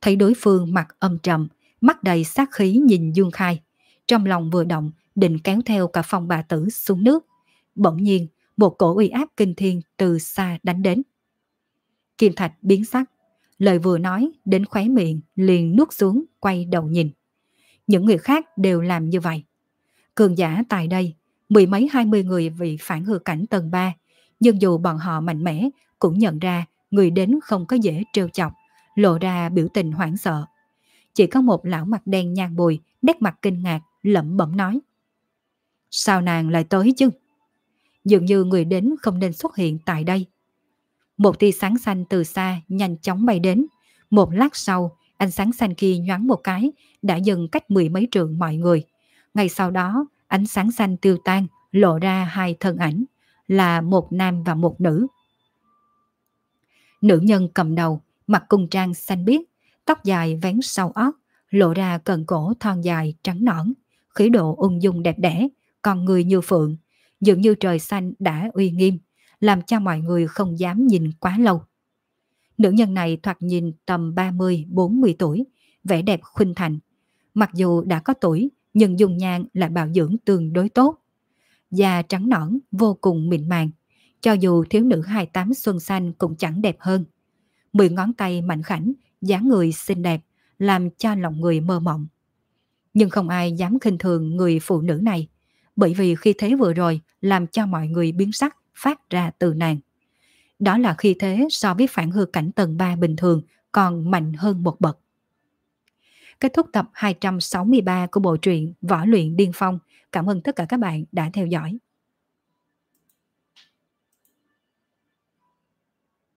Thấy đối phương mặt âm trầm, mắt đầy sát khí nhìn Dương Khai. Trong lòng vừa động, định kéo theo cả phong bà tử xuống nước. Bỗng nhiên, một cổ uy áp kinh thiên từ xa đánh đến. Kim Thạch biến sắc, lời vừa nói đến khóe miệng liền nuốt xuống quay đầu nhìn. Những người khác đều làm như vậy. Cường giả tại đây, mười mấy hai mươi người vì phản hư cảnh tầng 3, nhưng dù bọn họ mạnh mẽ cũng nhận ra người đến không có dễ trêu chọc, lộ ra biểu tình hoảng sợ. Chỉ có một lão mặt đen nhang bùi, nét mặt kinh ngạc, lẩm bẩm nói. Sao nàng lại tới chứ? Dường như người đến không nên xuất hiện tại đây. Một tia sáng xanh từ xa nhanh chóng bay đến. Một lát sau, ánh sáng xanh kia nhoáng một cái, đã dừng cách mười mấy trượng mọi người. Ngay sau đó, ánh sáng xanh tiêu tan, lộ ra hai thân ảnh, là một nam và một nữ. Nữ nhân cầm đầu, mặc cung trang xanh biếc, tóc dài vén sau óc, lộ ra cần cổ thon dài trắng nõn, khí độ ung dung đẹp đẽ, còn người như phượng, dường như trời xanh đã uy nghiêm, làm cho mọi người không dám nhìn quá lâu. Nữ nhân này thoạt nhìn tầm 30-40 tuổi, vẻ đẹp khuynh thành. Mặc dù đã có tuổi, nhưng dùng nhan lại bảo dưỡng tương đối tốt. Da trắng nõn, vô cùng mịn màng. Cho dù thiếu nữ 28 xuân xanh cũng chẳng đẹp hơn. Mười ngón tay mạnh khảnh, dáng người xinh đẹp, làm cho lòng người mơ mộng. Nhưng không ai dám khinh thường người phụ nữ này, bởi vì khi thế vừa rồi, làm cho mọi người biến sắc, phát ra từ nàng. Đó là khi thế so với phản hư cảnh tầng 3 bình thường, còn mạnh hơn một bậc. Kết thúc tập 263 của bộ truyện Võ luyện điên phong. Cảm ơn tất cả các bạn đã theo dõi.